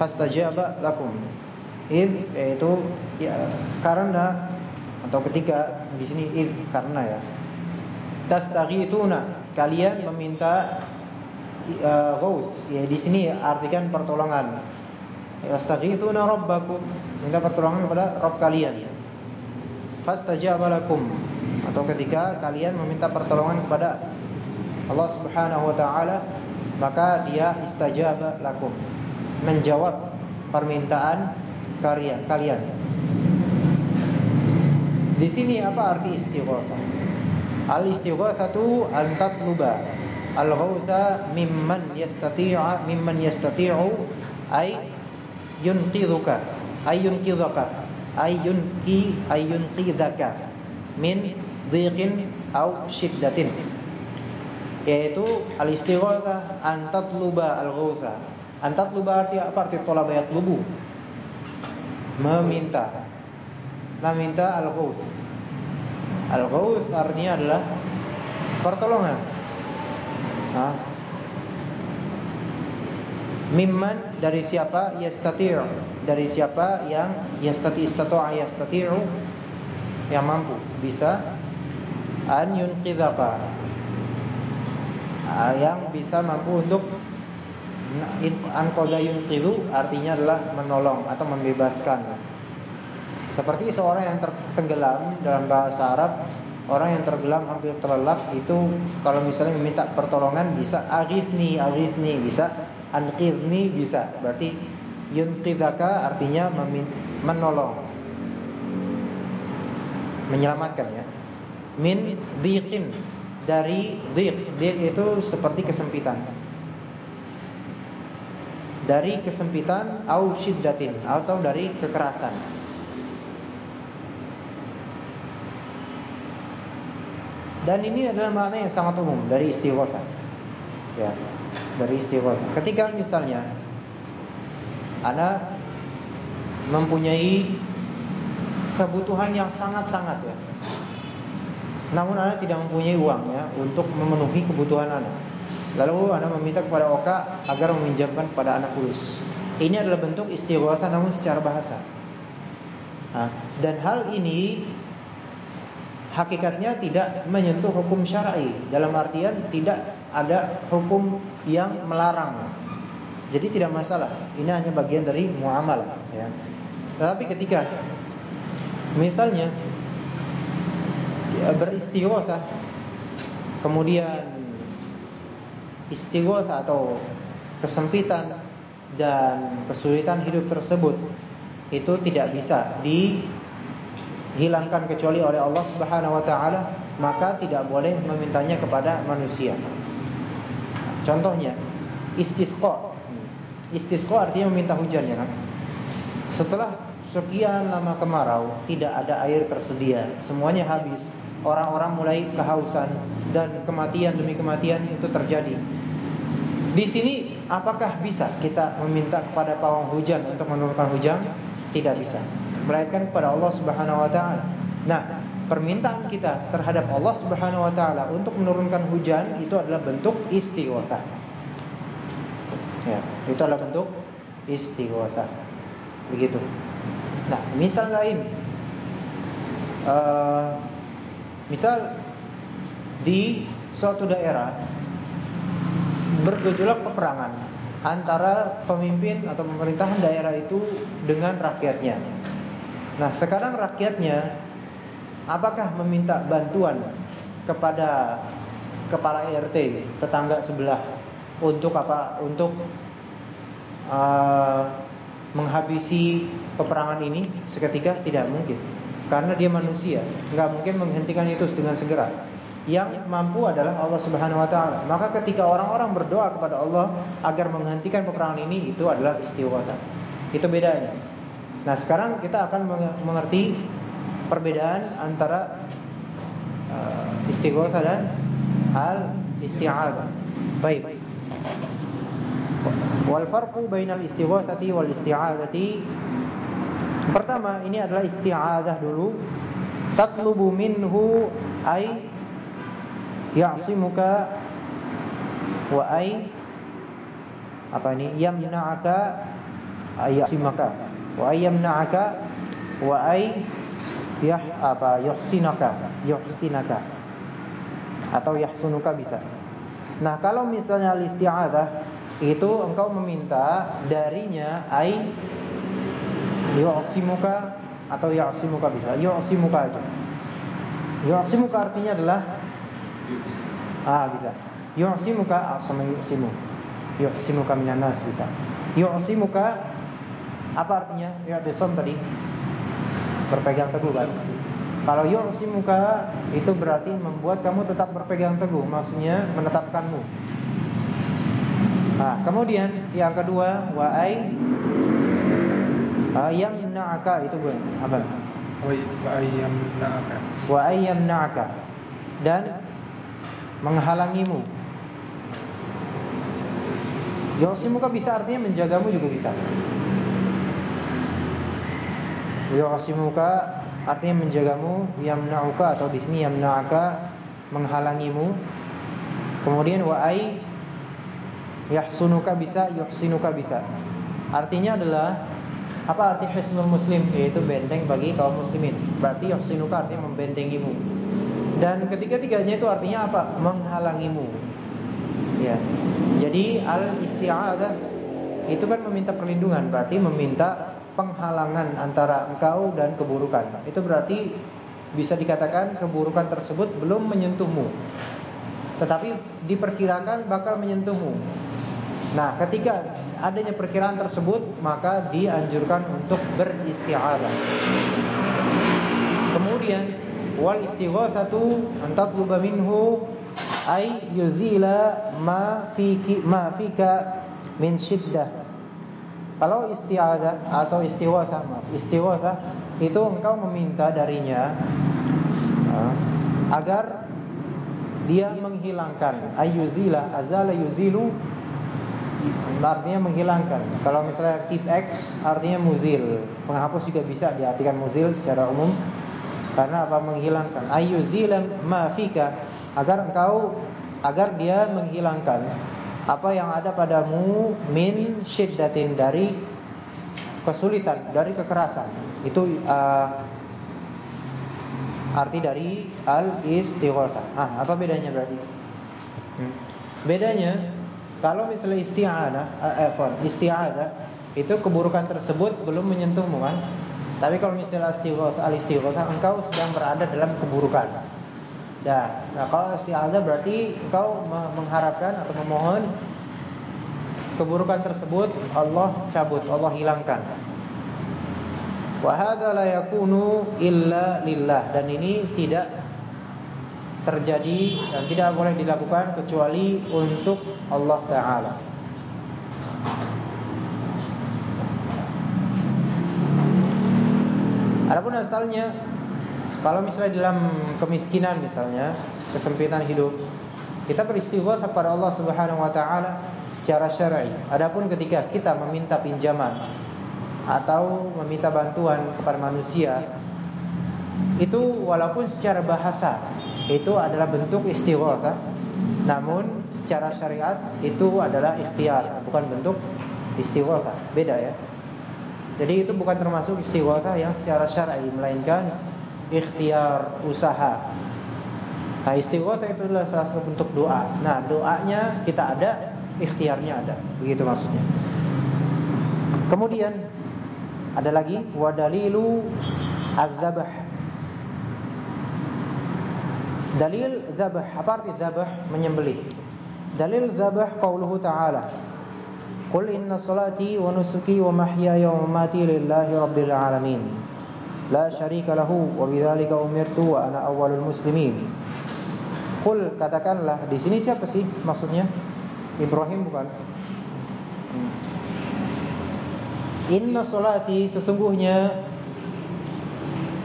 fastajaba lakum. Id yaitu ya, karena atau ketika di sini id karena ya. Tastaghithuna kalian meminta uh, ghaus ya di sini artikan pertolongan. Tastaghithuna rabbakum. Minta pertolongan kepada Rabb kalian. Fastajaba lakum. Atau ketika kalian meminta pertolongan kepada Allah Subhanahu wa taala maka dia istajaba lakum. Menjawab permintaan kalian kalian. Di sini apa arti istighatsah al istighatsatu an tatluba al ghautha mimman yastati'a mimman yastati'u ay yunqidhuka ay yunqidhuka ayun ki ayun qidaka min dhiqin au syiddatin yaitu al istighatsah an tatluba al ghautha an tatluba arti apa? Arti talaba yatlubu meminta. Meminta al ghauth al ghauth artinya adalah pertolongan nah, Mimman dari siapa? Yastati'u. Dari siapa yang yastati yang mampu bisa an yunqidhaka. Ah, yang bisa mampu untuk an qadha yunqidhu artinya adalah menolong atau membebaskan. Seperti seorang yang tertenggelam dalam bahasa Arab Orang yang tergelam hampir terlelap itu kalau misalnya meminta pertolongan bisa aghithni aghithni bisa anqidhni bisa. Berarti yunqidhaka artinya menolong. Menyelamatkan ya. Min dhiqin dari dhiq. Dhiq itu seperti kesempitan. Dari kesempitan au syiddatin atau dari kekerasan. Dan ini adalah makna yang sangat umum dari istighosa. Ya, dari istighosa. Ketika misalnya Anda mempunyai kebutuhan yang sangat-sangat ya. Namun Anda tidak mempunyai uang ya untuk memenuhi kebutuhan Anda. Lalu Anda meminta kepada Oka agar meminjamkan kepada anak kulus. Ini adalah bentuk istighosa namun secara bahasa. Nah, dan hal ini hakikatnya tidak menyentuh hukum syar'i dalam artian tidak ada hukum yang melarang. Jadi tidak masalah. Ini hanya bagian dari muamalah ya. Tetapi ketika misalnya beristighotsah kemudian istighotsah atau kesempitan dan kesulitan hidup tersebut itu tidak bisa di hilangkan kecuali oleh Allah Subhanahu wa taala, maka tidak boleh memintanya kepada manusia. Contohnya, istisqa. Istisqa artinya meminta hujan ya kan? Setelah sekian lama kemarau, tidak ada air tersedia, semuanya habis. Orang-orang mulai kehausan dan kematian demi kematian itu terjadi. Di sini apakah bisa kita meminta kepada pawang hujan untuk menurunkan hujan? Tidak bisa melainkan kepada Allah Subhanahu wa taala. Nah, permintaan kita terhadap Allah Subhanahu wa taala untuk menurunkan hujan itu adalah bentuk istighosa. Ya, itu adalah bentuk istighosa. Begitu. Nah, misal lain uh, misal di suatu daerah bergejolak peperangan antara pemimpin atau pemerintahan daerah itu dengan rakyatnya. Nah sekarang rakyatnya Apakah meminta bantuan Kepada Kepala RT Tetangga sebelah Untuk apa Untuk uh, Menghabisi Peperangan ini Seketika tidak mungkin Karena dia manusia Tidak mungkin menghentikan itu dengan segera yang mampu adalah Allah Subhanahu wa taala. Maka ketika orang-orang berdoa kepada Allah agar menghentikan peperangan ini itu adalah istighosah. Itu bedanya. Nah sekarang kita akan mengerti perbedaan antara uh, dan al isti'adzah. Baik. Wal farqu bainal istighosati wal isti'adzati Pertama ini adalah isti'adzah dulu. Tatlubu minhu ay ya'simuka wa ay apa ini yamna'aka ay ya'simaka wa ayyamna'aka wa ay yah apa yuhsinaka yuhsinaka atau yahsunuka bisa. Nah, kalau misalnya al-isti'adzah itu engkau meminta darinya ai yuhsimuka atau yuhsimuka bisa. Yuhsimuka aja. Yuhsimuka artinya adalah ah bisa. Yuhsimuka sama yuhsimu. Yuhsimuka minan nas bisa. Yuhsimuka apa artinya? Ya desom tadi berpegang teguh kan. Kalau muka itu berarti membuat kamu tetap berpegang teguh, maksudnya menetapkanmu. Nah, kemudian yang kedua wa ai ayam na'aka itu gue apa? Wa ayam na'aka. Wa ayam na'aka dan menghalangimu. muka bisa artinya menjagamu juga bisa. Yu'asimuka artinya menjagamu, yamna'uka atau di sini yamna'aka menghalangimu. Kemudian wa ai Yahsunuka bisa, yuhsinuka bisa. Artinya adalah apa arti hisnul muslim? Yaitu benteng bagi kaum muslimin. Berarti yuhsinuka artinya membentengimu. Dan ketiga-tiganya itu artinya apa? Menghalangimu. Ya. Jadi al isti'adzah itu kan meminta perlindungan, berarti meminta penghalangan antara engkau dan keburukan. Itu berarti bisa dikatakan keburukan tersebut belum menyentuhmu. Tetapi diperkirakan bakal menyentuhmu. Nah, ketika adanya perkiraan tersebut, maka dianjurkan untuk beristi'adzah. Kemudian wal istighatsatu an tatluba minhu ay yuzila ma fiki ma fika min shiddah. Kalau isti'adzah atau istighatsah, maaf, itu engkau meminta darinya agar dia menghilangkan ayuzila azala yuzilu artinya menghilangkan. Kalau misalnya keep X artinya muzil. Penghapus juga bisa diartikan muzil secara umum. Karena apa menghilangkan? Ayyuzilam ma fika agar engkau agar dia menghilangkan apa yang ada padamu min syiddatin dari kesulitan, dari kekerasan. Itu uh, arti dari al istighatsah. Ah, apa bedanya berarti? Hmm. Bedanya kalau misalnya isti'adah, eh, eh isti'adah itu keburukan tersebut belum menyentuhmu kan? Tapi kalau misalnya istighatsah, al-istighatsah engkau sedang berada dalam keburukan. Nah, nah kalau isti'adah berarti engkau mengharapkan atau memohon keburukan tersebut Allah cabut, Allah hilangkan. Wa hadza la yakunu illa lillah dan ini tidak terjadi dan tidak boleh dilakukan kecuali untuk Allah Taala. Adapun asalnya kalau misalnya dalam kemiskinan misalnya, kesempitan hidup, kita beristighfar kepada Allah Subhanahu wa taala secara syar'i. Adapun ketika kita meminta pinjaman atau meminta bantuan kepada manusia, itu walaupun secara bahasa itu adalah bentuk istighatsah namun secara syariat itu adalah ikhtiar bukan bentuk istighatsah beda ya? Jadi itu bukan termasuk istighatsah yang secara syar'i melainkan ikhtiar usaha nah istighatsah itu adalah salah satu bentuk doa nah doanya kita ada ikhtiarnya ada begitu maksudnya kemudian ada lagi wadalilu adzabah Dalil zabah, apa arti zabah? Menyembelih. Dalil zabah qauluhu ta'ala. Qul inna salati wa nusuki wa mahyaya wa mamati lillahi rabbil alamin. Lahu wa bidzalika umirtu wa ana awwalul muslimin. Qul katakanlah di sini siapa sih maksudnya? Ibrahim bukan? Inna salati sesungguhnya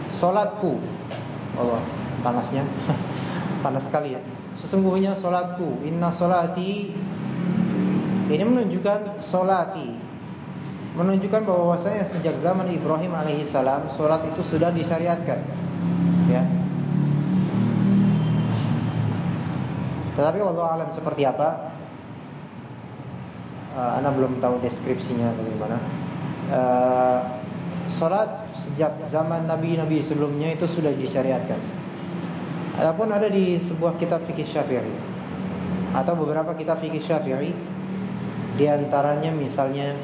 salatku. Allah, panasnya. panas sekali ya. Sesungguhnya solatku, inna solati ini menunjukkan solati, menunjukkan bahwasanya sejak zaman Ibrahim alaihissalam solat itu sudah disyariatkan, ya. Tetapi Allah alam seperti apa? Uh, Anda belum tahu deskripsinya bagaimana. Uh, salat sejak zaman nabi-nabi sebelumnya itu sudah disyariatkan. Adapun ada di sebuah kitab fikih Syafi'i atau beberapa kitab fikih Syafi'i di antaranya misalnya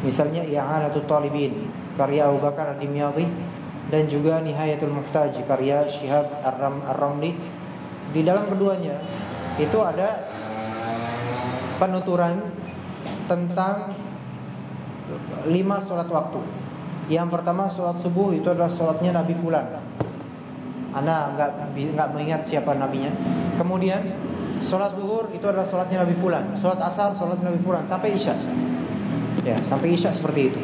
misalnya I'anatul Talibin karya Abu Bakar Ad-Dimyati dan juga Nihayatul Muhtaj karya Syihab Ar-Ramli di dalam keduanya itu ada penuturan tentang lima sholat waktu yang pertama sholat subuh itu adalah sholatnya Nabi Fulan. Anda nggak mengingat siapa nabinya. Kemudian sholat zuhur itu adalah sholatnya Nabi Fulan. Sholat asar sholat Nabi Fulan sampai isya. Ya sampai isya seperti itu.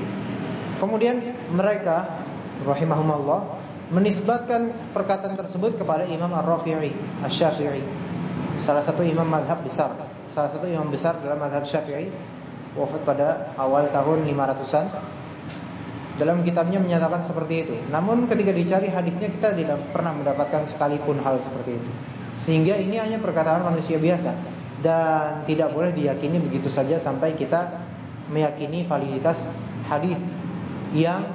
Kemudian mereka rahimahumullah menisbatkan perkataan tersebut kepada Imam Ar-Rafi'i Asy-Syafi'i. Salah satu imam madhab besar, salah satu imam besar dalam madhab Syafi'i wafat pada awal tahun 500-an dalam kitabnya menyatakan seperti itu. Namun ketika dicari hadisnya kita tidak pernah mendapatkan sekalipun hal seperti itu. Sehingga ini hanya perkataan manusia biasa dan tidak boleh diyakini begitu saja sampai kita meyakini validitas hadis yang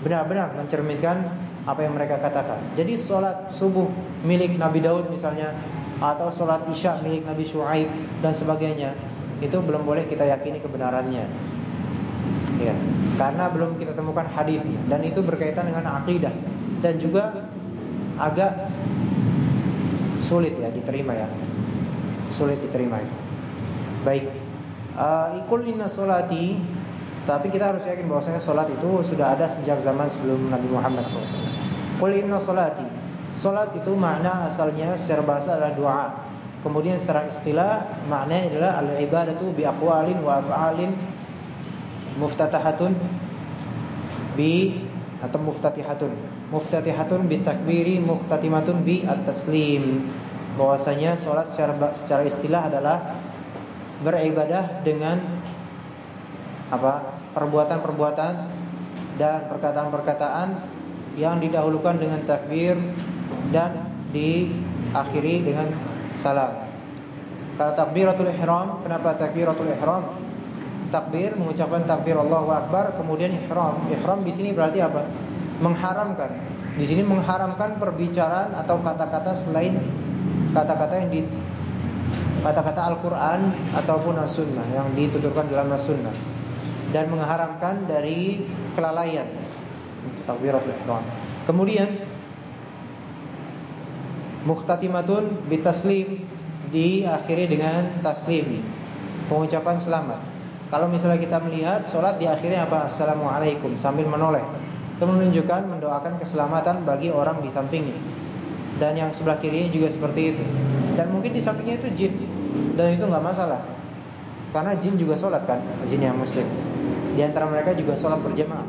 benar-benar mencerminkan apa yang mereka katakan. Jadi sholat subuh milik Nabi Daud misalnya atau sholat isya milik Nabi Shu'aib dan sebagainya itu belum boleh kita yakini kebenarannya. Ya, karena belum kita temukan hadisnya dan itu berkaitan dengan akidah dan juga agak sulit ya diterima ya. Sulit diterima itu. Baik. Uh, ikul inna solati tapi kita harus yakin bahwasanya solat itu sudah ada sejak zaman sebelum Nabi Muhammad SAW. Qul inna solati. Solat itu makna asalnya secara bahasa adalah doa. Kemudian secara istilah maknanya adalah al-ibadatu bi aqwalin wa af'alin muftatahatun bi atau muftatihatun. Muftatihatun bi takbiri muftatimatun bi at-taslim bahwasanya sholat secara secara istilah adalah beribadah dengan apa perbuatan-perbuatan dan perkataan-perkataan yang didahulukan dengan takbir dan diakhiri dengan salam. Kalau takbiratul ihram, kenapa takbiratul ihram? Takbir mengucapkan takbir Allahu Akbar, kemudian ihram. Ihram di sini berarti apa? Mengharamkan. Di sini mengharamkan perbicaraan atau kata-kata selain kata-kata yang di kata-kata Al-Qur'an ataupun As-Sunnah yang dituturkan dalam As-Sunnah dan mengharamkan dari kelalaian takbiratul ihram. Kemudian muhtatimatun bitaslim diakhiri dengan taslim, pengucapan selamat. Kalau misalnya kita melihat sholat di akhirnya apa? Assalamualaikum sambil menoleh. Itu menunjukkan mendoakan keselamatan bagi orang di sampingnya dan yang sebelah kirinya juga seperti itu. Dan mungkin di sampingnya itu jin dan itu nggak masalah. Karena jin juga sholat kan, jin yang muslim. Di antara mereka juga sholat berjamaah.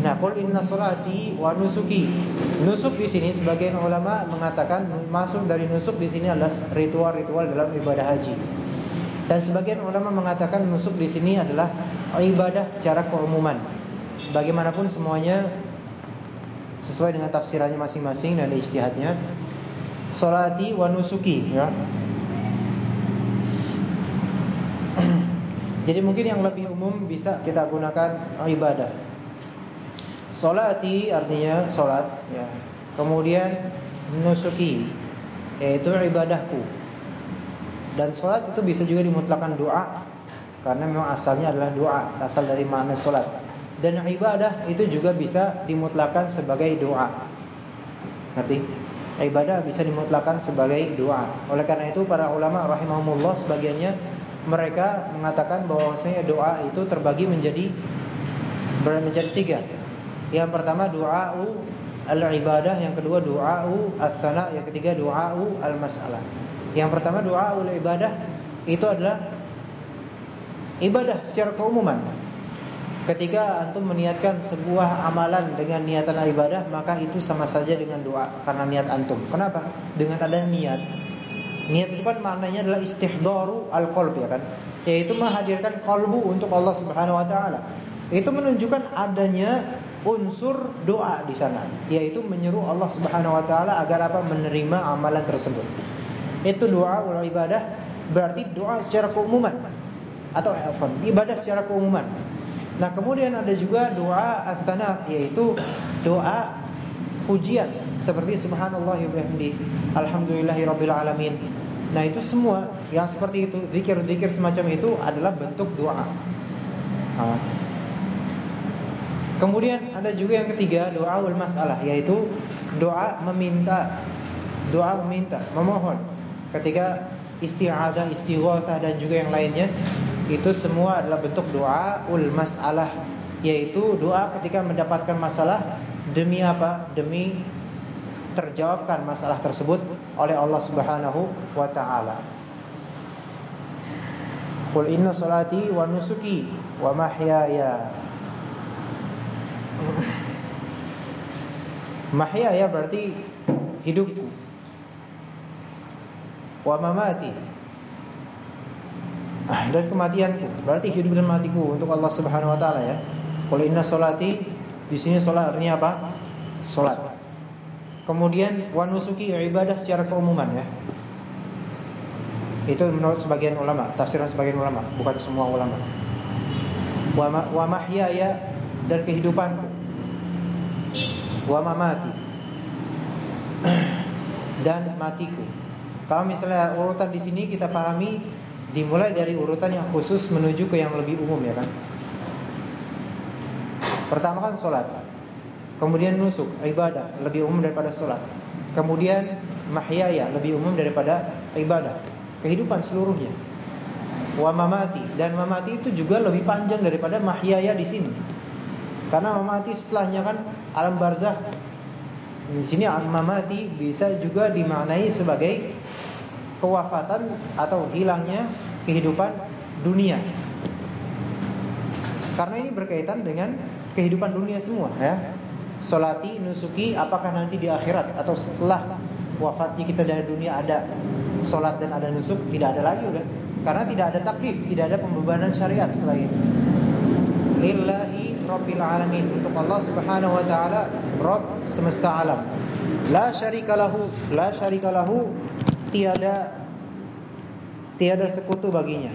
Nah, qul inna sholati wa. Nusuk di sini sebagian ulama mengatakan masuk dari nusuk di sini adalah ritual-ritual dalam ibadah haji. Dan sebagian ulama mengatakan nusuk di sini adalah ibadah secara keumuman. Bagaimanapun semuanya sesuai dengan tafsirannya masing-masing dan ijtihadnya. Salati wa nusuki ya. Jadi mungkin yang lebih umum bisa kita gunakan ibadah. Salati artinya salat ya. Kemudian nusuki yaitu ibadahku. Dan salat itu bisa juga dimutlakan doa karena memang asalnya adalah doa, asal dari makna salat. Dan ibadah itu juga bisa dimutlakan sebagai doa. Ngerti? Ibadah bisa dimutlakan sebagai doa. Oleh karena itu para ulama rahimahumullah sebagiannya mereka mengatakan bahwasanya doa itu terbagi menjadi menjadi tiga. Yang pertama doa al-ibadah, yang kedua doa al-thana, yang ketiga doa al-mas'alah. Yang pertama doa al-ibadah itu adalah ibadah secara keumuman. Ketika antum meniatkan sebuah amalan dengan niatan ibadah, maka itu sama saja dengan doa karena niat antum. Kenapa? Dengan ada niat. Niat itu kan maknanya adalah istihdaru al-qalb ya kan? Yaitu menghadirkan kalbu untuk Allah Subhanahu wa taala. Itu menunjukkan adanya unsur doa di sana, yaitu menyeru Allah Subhanahu wa taala agar apa? menerima amalan tersebut. Itu doa ul ibadah berarti doa secara keumuman atau ibadah secara keumuman. Nah kemudian ada juga doa at-tana yaitu doa pujian seperti subhanallah bihamdi alhamdulillahirabbil alamin. Nah itu semua yang seperti itu zikir-zikir semacam itu adalah bentuk doa. Nah. Kemudian ada juga yang ketiga doa ul masalah yaitu doa meminta doa meminta memohon ketika isti'adah, istighatsah dan juga yang lainnya itu semua adalah bentuk doa ul masalah yaitu doa ketika mendapatkan masalah demi apa? Demi terjawabkan masalah tersebut oleh Allah Subhanahu wa taala. Qul inna salati wa nusuki wa mahyaya Mahyaya berarti hidupku Wa mamati dan kematianku. Berarti hidup dan matiku untuk Allah Subhanahu wa taala ya. Qul inna salati di sini salat artinya apa? Salat. Kemudian wa nusuki ibadah secara keumuman ya. Itu menurut sebagian ulama, tafsiran sebagian ulama, bukan semua ulama. Wa, wa mahyaya dan kehidupanku. Wa mamati dan matiku. Kalau misalnya urutan di sini kita pahami dimulai dari urutan yang khusus menuju ke yang lebih umum ya kan. Pertama kan sholat, kemudian nusuk, ibadah lebih umum daripada sholat. Kemudian mahyaya lebih umum daripada ibadah kehidupan seluruhnya. Wa mamati dan mamati itu juga lebih panjang daripada mahyaya di sini. Karena mamati setelahnya kan alam barzah. Di sini mamati bisa juga dimaknai sebagai kewafatan atau hilangnya kehidupan dunia. Karena ini berkaitan dengan kehidupan dunia semua ya. Solati, nusuki, apakah nanti di akhirat atau setelah wafatnya kita dari dunia ada solat dan ada nusuk tidak ada lagi udah karena tidak ada taklif tidak ada pembebanan syariat setelah itu lillahi rabbil alamin untuk Allah Subhanahu wa taala Rabb semesta alam la syarikalahu la syarikalahu tiada tiada sekutu baginya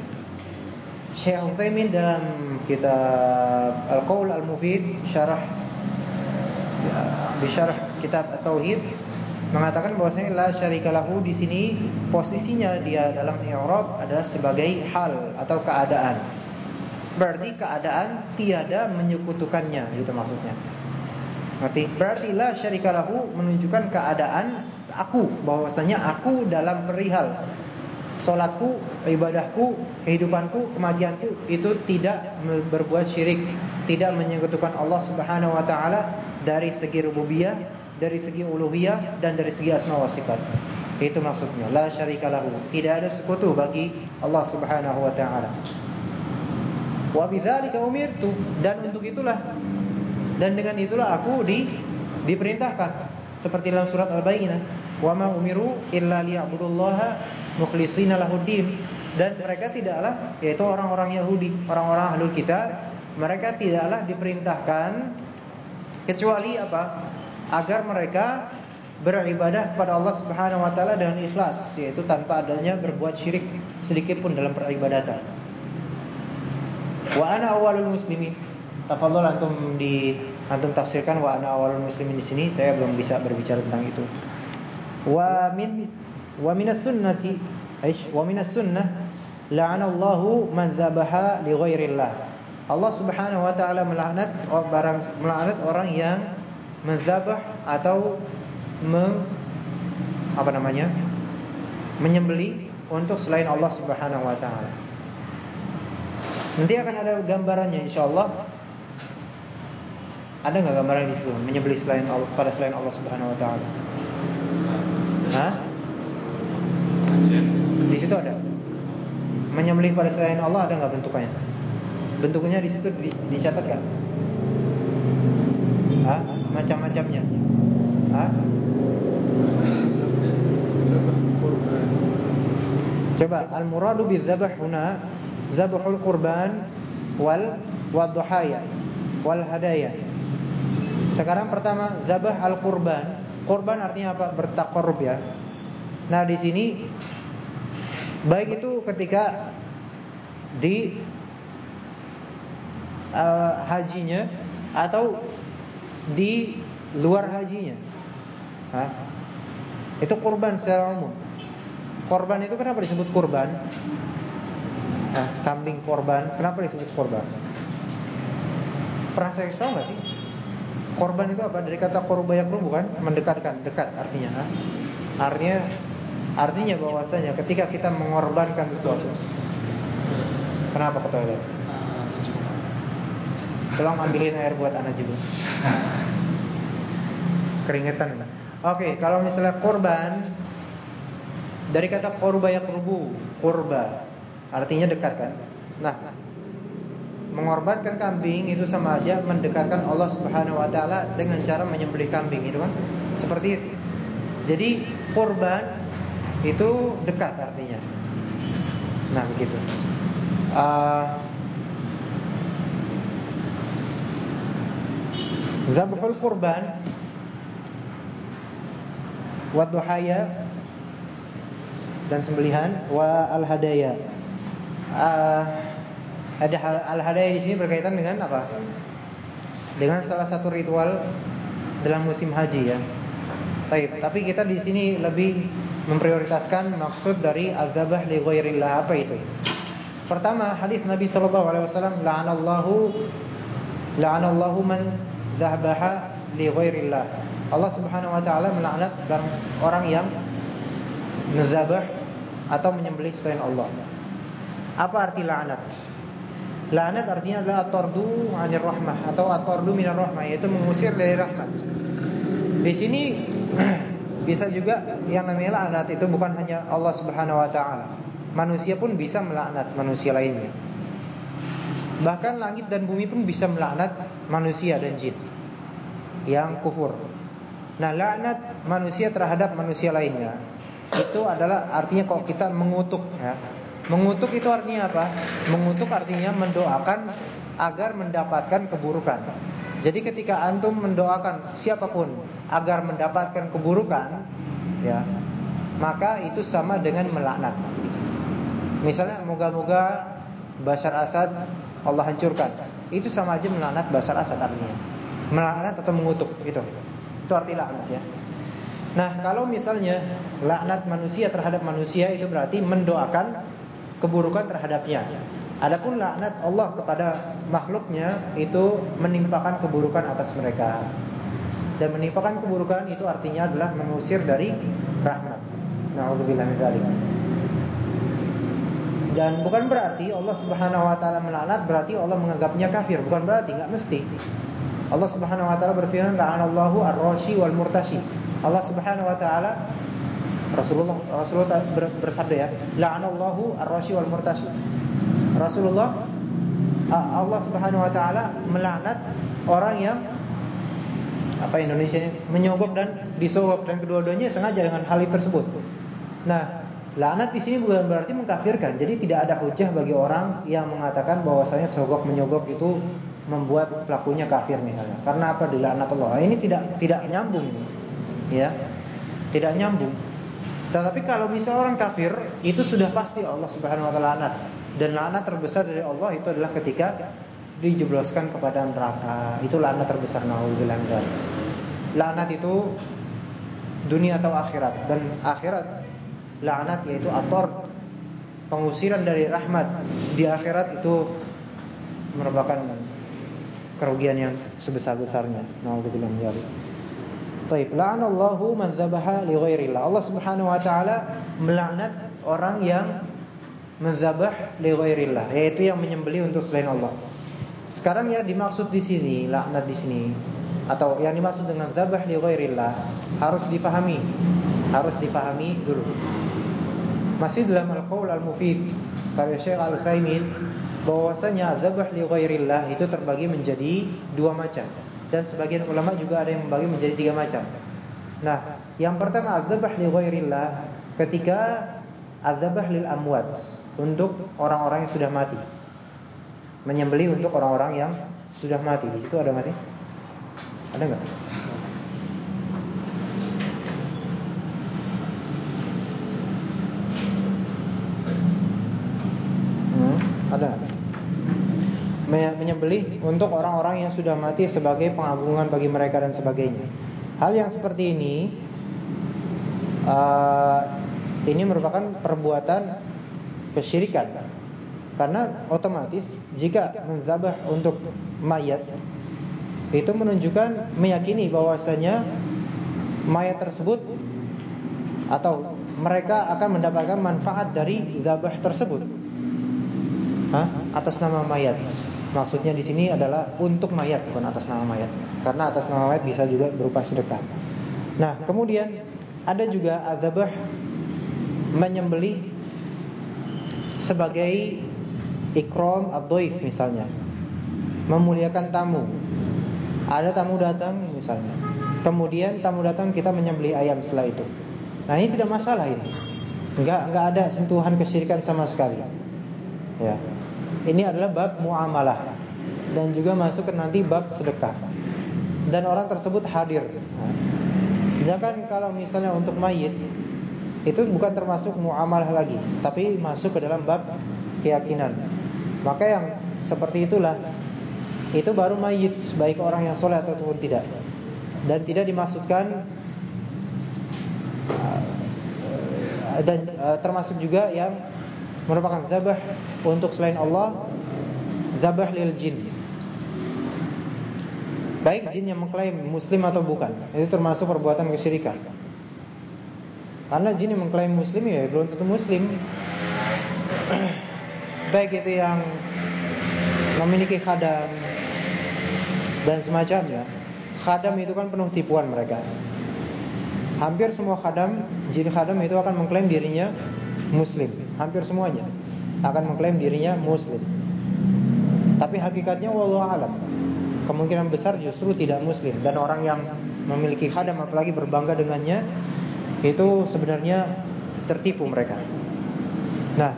Syekh Utsaimin dalam kitab Al-Qaul Al-Mufid syarah di syarah kitab At-Tauhid mengatakan bahwasanya la syarikalahu di sini posisinya dia dalam i'rab adalah sebagai hal atau keadaan. Berarti keadaan tiada menyekutukannya gitu maksudnya. Berarti berarti la syarikalahu menunjukkan keadaan aku bahwasanya aku dalam perihal salatku, ibadahku, kehidupanku, kematianku itu tidak berbuat syirik, tidak menyekutukan Allah Subhanahu wa taala dari segi rububiyah dari segi uluhiyah dan dari segi asma wa sifat. Itu maksudnya la syarikalahu. Tidak ada sekutu bagi Allah Subhanahu wa taala. Wa bidzalika umirtu dan untuk itulah dan dengan itulah aku di diperintahkan seperti dalam surat Al-Baqarah, "Wa ma umiru illa liya'budullaha mukhlishina lahuddin." Dan mereka tidaklah yaitu orang-orang Yahudi, orang-orang ahlul kitab, mereka tidaklah diperintahkan kecuali apa? agar mereka beribadah kepada Allah Subhanahu wa taala dengan ikhlas yaitu tanpa adanya berbuat syirik sedikit pun dalam peribadatan. Wa ana awalul muslimin. Tafadhol antum di antum tafsirkan wa ana awalul muslimin di sini saya belum bisa berbicara tentang itu. Minas sunnati aish wa minas sunnah la'ana Allahu man dzabaha li ghairillah. Allah Subhanahu wa taala melaknat orang melaknat orang yang menzabah atau me, apa namanya? menyembeli untuk selain Allah Subhanahu wa taala. Nanti akan ada gambarannya insyaallah. Ada nggak gambaran di situ menyembeli selain Allah pada selain Allah Subhanahu wa taala? Hah? Di situ ada. Menyembelih pada selain Allah ada nggak bentuknya? Bentuknya di situ dicatat kan? Hah? macam-macamnya. Hah? Coba al-muradu bidzabh huna dzabhul qurban wal wadhaya wal hadaya. Sekarang pertama zabah al-qurban. Qurban artinya apa? Bertakarrub ya. Nah, di sini baik itu ketika di uh, hajinya atau di luar hajinya. Hah? Itu kurban secara umum. Korban itu kenapa disebut kurban? Nah, kambing korban, kenapa disebut korban? Pernah saya tahu nggak sih? Korban itu apa? Dari kata korbayak bukan? Mendekatkan, dekat artinya. Ha? Artinya, artinya bahwasanya ketika kita mengorbankan sesuatu. Kenapa ke toilet? Tolong ambilin air buat anak juga. Keringetan. Oke, kalau misalnya korban dari kata korba ya korba artinya dekat kan. Nah, mengorbankan kambing itu sama aja mendekatkan Allah Subhanahu wa taala dengan cara menyembelih kambing itu kan. Seperti itu. Jadi korban itu dekat artinya. Nah, begitu. Uh, Zabhul Qurban Wadduhaya dan sembelihan wa al hadaya. Uh, ada al hadaya di sini berkaitan dengan apa? Dengan salah satu ritual dalam musim haji ya. Baik, tapi kita di sini lebih memprioritaskan maksud dari al-dzabah li ghairillah apa itu? Pertama, hadis Nabi sallallahu alaihi wasallam la'anallahu la'anallahu man dzabaha li ghairillah. Allah Subhanahu wa taala melaknat orang yang menzabah atau menyembelih selain Allah. Apa arti laknat? Laknat artinya adalah atardu 'anir rahmah atau atardu minar rahmah yaitu mengusir dari rahmat. Di sini bisa juga yang namanya laknat itu bukan hanya Allah Subhanahu wa taala. Manusia pun bisa melaknat manusia lainnya. Bahkan langit dan bumi pun bisa melaknat manusia dan jin yang kufur. Nah, laknat manusia terhadap manusia lainnya itu adalah artinya kalau kita mengutuk ya. Mengutuk itu artinya apa? Mengutuk artinya mendoakan agar mendapatkan keburukan. Jadi ketika antum mendoakan siapa pun agar mendapatkan keburukan, ya, maka itu sama dengan melaknat. Misalnya semoga-moga Bashar Assad Allah hancurkan. Itu sama aja melaknat Bashar Assad artinya. Melaknat atau mengutuk itu. Itu arti laknat ya. Nah, kalau misalnya laknat manusia terhadap manusia itu berarti mendoakan keburukan terhadapnya. Adapun laknat Allah kepada makhluknya itu menimpakan keburukan atas mereka. Dan menimpakan keburukan itu artinya adalah mengusir dari rahmat. Nauzubillah min dzalik. Dan bukan berarti Allah Subhanahu wa taala melaknat berarti Allah menganggapnya kafir, bukan berarti, enggak mesti. Allah Subhanahu wa taala berfirman la'anallahu ar-rashi wal murtashi. Allah Subhanahu wa taala Rasulullah Rasulullah bersabda ya, la'anallahu ar-rashi wal murtashi. Rasulullah Allah Subhanahu wa taala melaknat orang yang apa Indonesia menyogok dan disogok dan kedua-duanya sengaja dengan hal tersebut. Nah, laknat di sini bukan berarti mengkafirkan. Jadi tidak ada hujah bagi orang yang mengatakan bahwasanya sogok menyogok itu membuat pelakunya kafir misalnya. Karena apa dilaknat Allah? Ini tidak tidak nyambung ini. Ya. Tidak nyambung. Tetapi kalau misalnya orang kafir, itu sudah pasti Allah Subhanahu wa taala laknat. Dan laknat terbesar dari Allah itu adalah ketika dijebloskan kepada neraka. Itu laknat terbesar naudzubillah Laknat itu dunia atau akhirat dan akhirat laknat yaitu ator pengusiran dari rahmat di akhirat itu merupakan kerugian yang sebesar-besarnya. Nauzubillah Baik, la'anallahu man dzabaha li ghairillah. Allah Subhanahu wa taala melaknat orang yang mendzabah li ghairillah, yaitu yang menyembelih untuk selain Allah. Sekarang ya dimaksud di sini, laknat di sini atau yang dimaksud dengan dzabah li ghairillah harus difahami. Harus difahami dulu. Masih dalam Al-Qaul Al-Mufid karya Syekh Al-Utsaimin bahwasanya dzabah li ghairillah itu terbagi menjadi dua macam dan sebagian ulama juga ada yang membagi menjadi tiga macam. Nah, yang pertama adzabah li ghairillah ketika adzabah lil amwat untuk orang-orang yang sudah mati. Menyembelih untuk orang-orang yang sudah mati. Di situ ada masih? Ada enggak? Hmm, ada menyembelih untuk orang-orang yang sudah mati sebagai pengagungan bagi mereka dan sebagainya. Hal yang seperti ini uh, ini merupakan perbuatan kesyirikan. Karena otomatis jika menzabah untuk mayat itu menunjukkan meyakini bahwasanya mayat tersebut atau mereka akan mendapatkan manfaat dari zabah tersebut. Hah? atas nama mayat. Maksudnya di sini adalah untuk mayat bukan atas nama mayat. Karena atas nama mayat bisa juga berupa sedekah. Nah, kemudian ada juga azabah menyembelih sebagai ikram ad-dhaif misalnya. Memuliakan tamu. Ada tamu datang misalnya. Kemudian tamu datang kita menyembelih ayam setelah itu. Nah, ini tidak masalah ini. Enggak enggak ada sentuhan kesyirikan sama sekali. Ya. Ini adalah bab muamalah dan juga masuk ke nanti bab sedekah. Dan orang tersebut hadir. Sedangkan kalau misalnya untuk mayit itu bukan termasuk muamalah lagi, tapi masuk ke dalam bab keyakinan. Maka yang seperti itulah itu baru mayit baik orang yang soleh ataupun tidak. Dan tidak dimaksudkan uh, dan uh, termasuk juga yang merupakan zabah untuk selain Allah, zabah lil jin. Baik jin yang mengklaim muslim atau bukan, itu termasuk perbuatan kesyirikan. Karena jin yang mengklaim muslim ya belum tentu muslim. Baik itu yang memiliki khadam dan semacamnya. Khadam itu kan penuh tipuan mereka. Hampir semua khadam, jin khadam itu akan mengklaim dirinya muslim. Hampir semuanya akan mengklaim dirinya muslim. Tapi hakikatnya wallahu alam. Kemungkinan besar justru tidak muslim dan orang yang memiliki khadam apalagi berbangga dengannya itu sebenarnya tertipu mereka. Nah,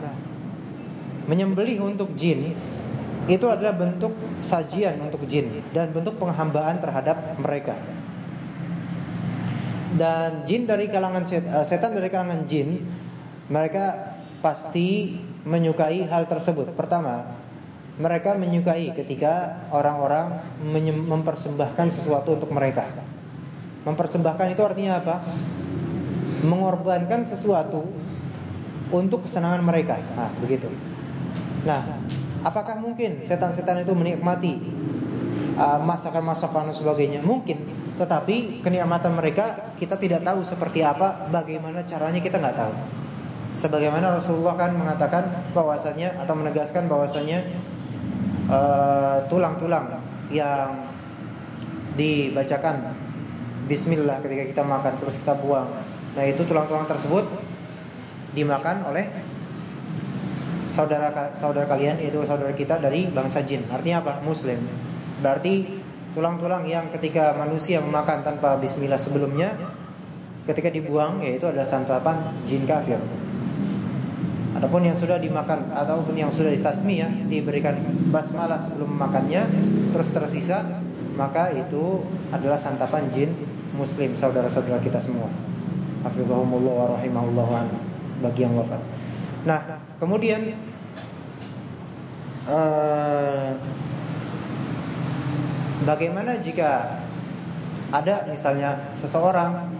menyembelih untuk jin itu adalah bentuk sajian untuk jin dan bentuk penghambaan terhadap mereka. Dan jin dari kalangan eh, setan dari kalangan jin, mereka pasti menyukai hal tersebut. Pertama, mereka menyukai ketika orang-orang mempersembahkan sesuatu untuk mereka. Mempersembahkan itu artinya apa? mengorbankan sesuatu untuk kesenangan mereka. Nah, begitu. Nah, apakah mungkin setan-setan itu menikmati uh, masakan-masakan uh, dan sebagainya? Mungkin, tetapi kenikmatan mereka kita tidak tahu seperti apa, bagaimana caranya kita nggak tahu. Sebagaimana Rasulullah kan mengatakan bahwasanya atau menegaskan bahwasanya uh, tulang-tulang uh, yang dibacakan Bismillah ketika kita makan terus kita buang Nah itu tulang-tulang tersebut dimakan oleh saudara saudara kalian yaitu saudara kita dari bangsa jin. Artinya apa? Muslim. Berarti tulang-tulang yang ketika manusia memakan tanpa bismillah sebelumnya ketika dibuang yaitu adalah santapan jin kafir. Adapun yang sudah dimakan ataupun yang sudah ditasmiyah diberikan basmalah sebelum memakannya terus tersisa maka itu adalah santapan jin muslim saudara-saudara kita semua hafizahumullah wa bagi yang wafat. Nah, kemudian uh, bagaimana jika ada misalnya seseorang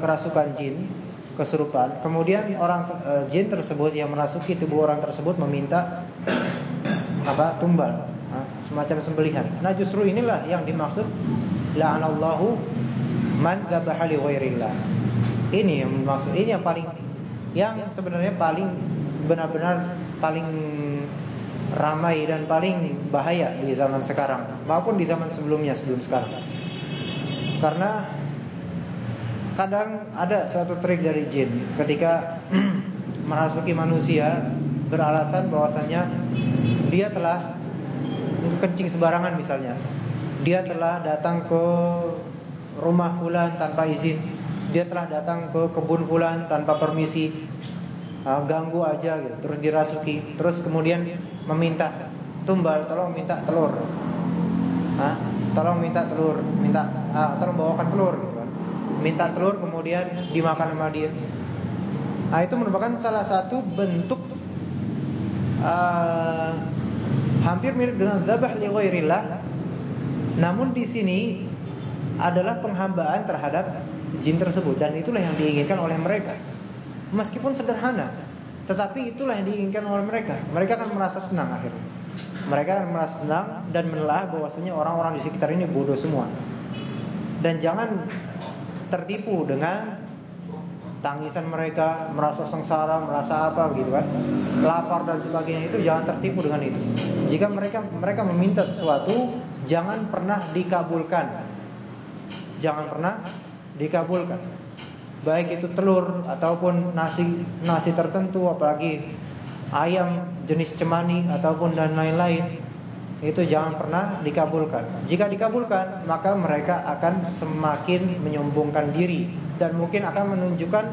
kerasukan jin, kesurupan, kemudian orang uh, jin tersebut yang merasuki tubuh orang tersebut meminta apa? tumbal, semacam sembelihan. Nah, justru inilah yang dimaksud la'anallahu man dzabaha li ghairillah. Ini yang maksud ini yang paling yang sebenarnya paling benar-benar paling ramai dan paling bahaya di zaman sekarang maupun di zaman sebelumnya sebelum sekarang. Karena kadang ada suatu trik dari jin ketika merasuki manusia beralasan bahwasanya dia telah kencing sembarangan misalnya. Dia telah datang ke rumah fulan tanpa izin dia telah datang ke kebun fulan tanpa permisi uh, ganggu aja gitu terus dirasuki terus kemudian meminta tumbal tolong minta telur Hah? tolong minta telur minta uh, tolong bawakan telur minta telur kemudian dimakan sama dia nah itu merupakan salah satu bentuk uh, hampir mirip dengan zabah li ghairillah namun di sini adalah penghambaan terhadap jin tersebut dan itulah yang diinginkan oleh mereka. Meskipun sederhana, tetapi itulah yang diinginkan oleh mereka. Mereka akan merasa senang akhirnya. Mereka akan merasa senang dan menelah bahwasanya orang-orang di sekitar ini bodoh semua. Dan jangan tertipu dengan tangisan mereka, merasa sengsara, merasa apa begitu kan. Lapar dan sebagainya itu jangan tertipu dengan itu. Jika mereka mereka meminta sesuatu, jangan pernah dikabulkan. Jangan pernah dikabulkan. Baik itu telur ataupun nasi nasi tertentu apalagi ayam jenis cemani ataupun dan lain-lain itu jangan pernah dikabulkan. Jika dikabulkan, maka mereka akan semakin menyombongkan diri dan mungkin akan menunjukkan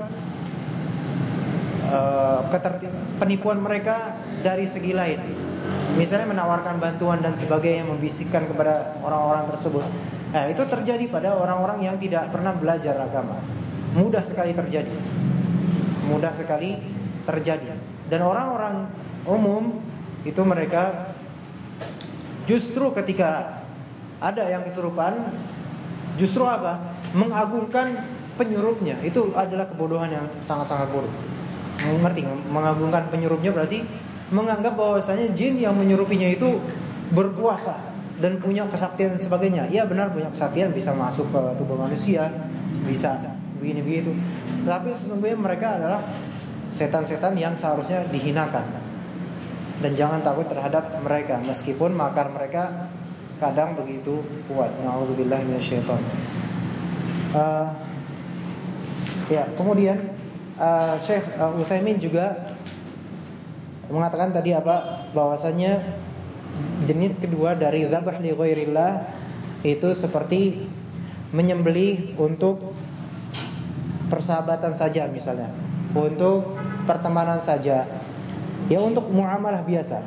uh, penipuan mereka dari segi lain. Misalnya menawarkan bantuan dan sebagainya, membisikkan kepada orang-orang tersebut. Nah, itu terjadi pada orang-orang yang tidak pernah belajar agama. Mudah sekali terjadi. mudah sekali terjadi. Dan orang-orang umum itu mereka justru ketika ada yang kesurupan justru apa? Mengagungkan penyurupnya. Itu adalah kebodohan yang sangat-sangat buruk. Mengerti? Mengagungkan penyurupnya berarti menganggap bahwasanya jin yang menyurupinya itu berkuasa dan punya kesaktian dan sebagainya. Iya benar punya kesaktian bisa masuk ke tubuh manusia, bisa begini begitu. Tapi sesungguhnya mereka adalah setan-setan yang seharusnya dihinakan. Dan jangan takut terhadap mereka meskipun makar mereka kadang begitu kuat. Nauzubillah. Uh, ya, kemudian uh, Syekh uh, Utsaimin juga mengatakan tadi apa? bahwasanya jenis kedua dari zabah li ghairillah itu seperti menyembelih untuk persahabatan saja misalnya, untuk pertemanan saja Ya untuk muamalah biasa.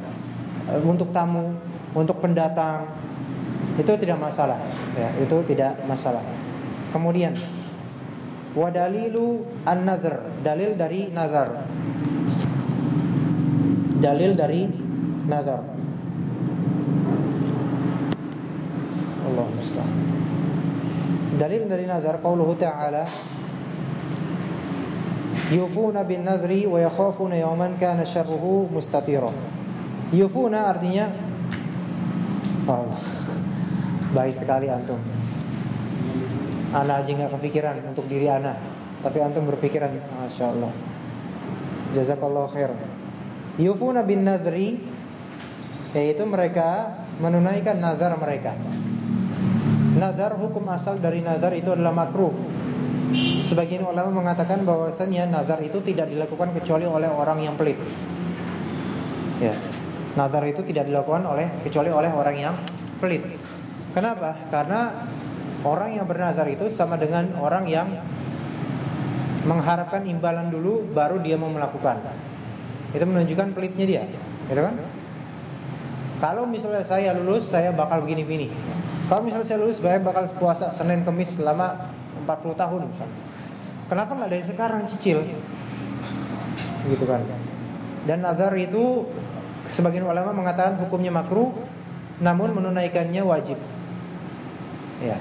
Eh, Untuk tamu Untuk pendatang Itu tidak masalah. Ya, Itu tidak masalah. Kemudian Wadalilu an-nazar Dalil dari nazar. Dalil dari nazar. Allah mustahil Dalil dari nazar Qauluhu ta'ala Yufuna bin nadri wa yakhafuna yawman kana syarruhu mustatira. Yufuna artinya oh, baik sekali antum. Ana aja nggak kepikiran untuk diri ana, tapi antum berpikiran, masya Allah. Jazakallah khair. Yufuna bin nadri yaitu mereka menunaikan nazar mereka. Nazar hukum asal dari nazar itu adalah makruh Sebagian ulama mengatakan bahwasanya nazar itu tidak dilakukan kecuali oleh orang yang pelit. Ya. Nazar itu tidak dilakukan oleh kecuali oleh orang yang pelit. Kenapa? Karena orang yang bernazar itu sama dengan orang yang mengharapkan imbalan dulu baru dia mau melakukan. Itu menunjukkan pelitnya dia, gitu kan? Kalau misalnya saya lulus, saya bakal begini-begini. Kalau misalnya saya lulus, saya bakal puasa Senin Kamis selama 40 tahun misalnya. Kenapa nggak dari sekarang cicil? Gitu kan. Dan nazar itu sebagian ulama mengatakan hukumnya makruh namun menunaikannya wajib. Ya.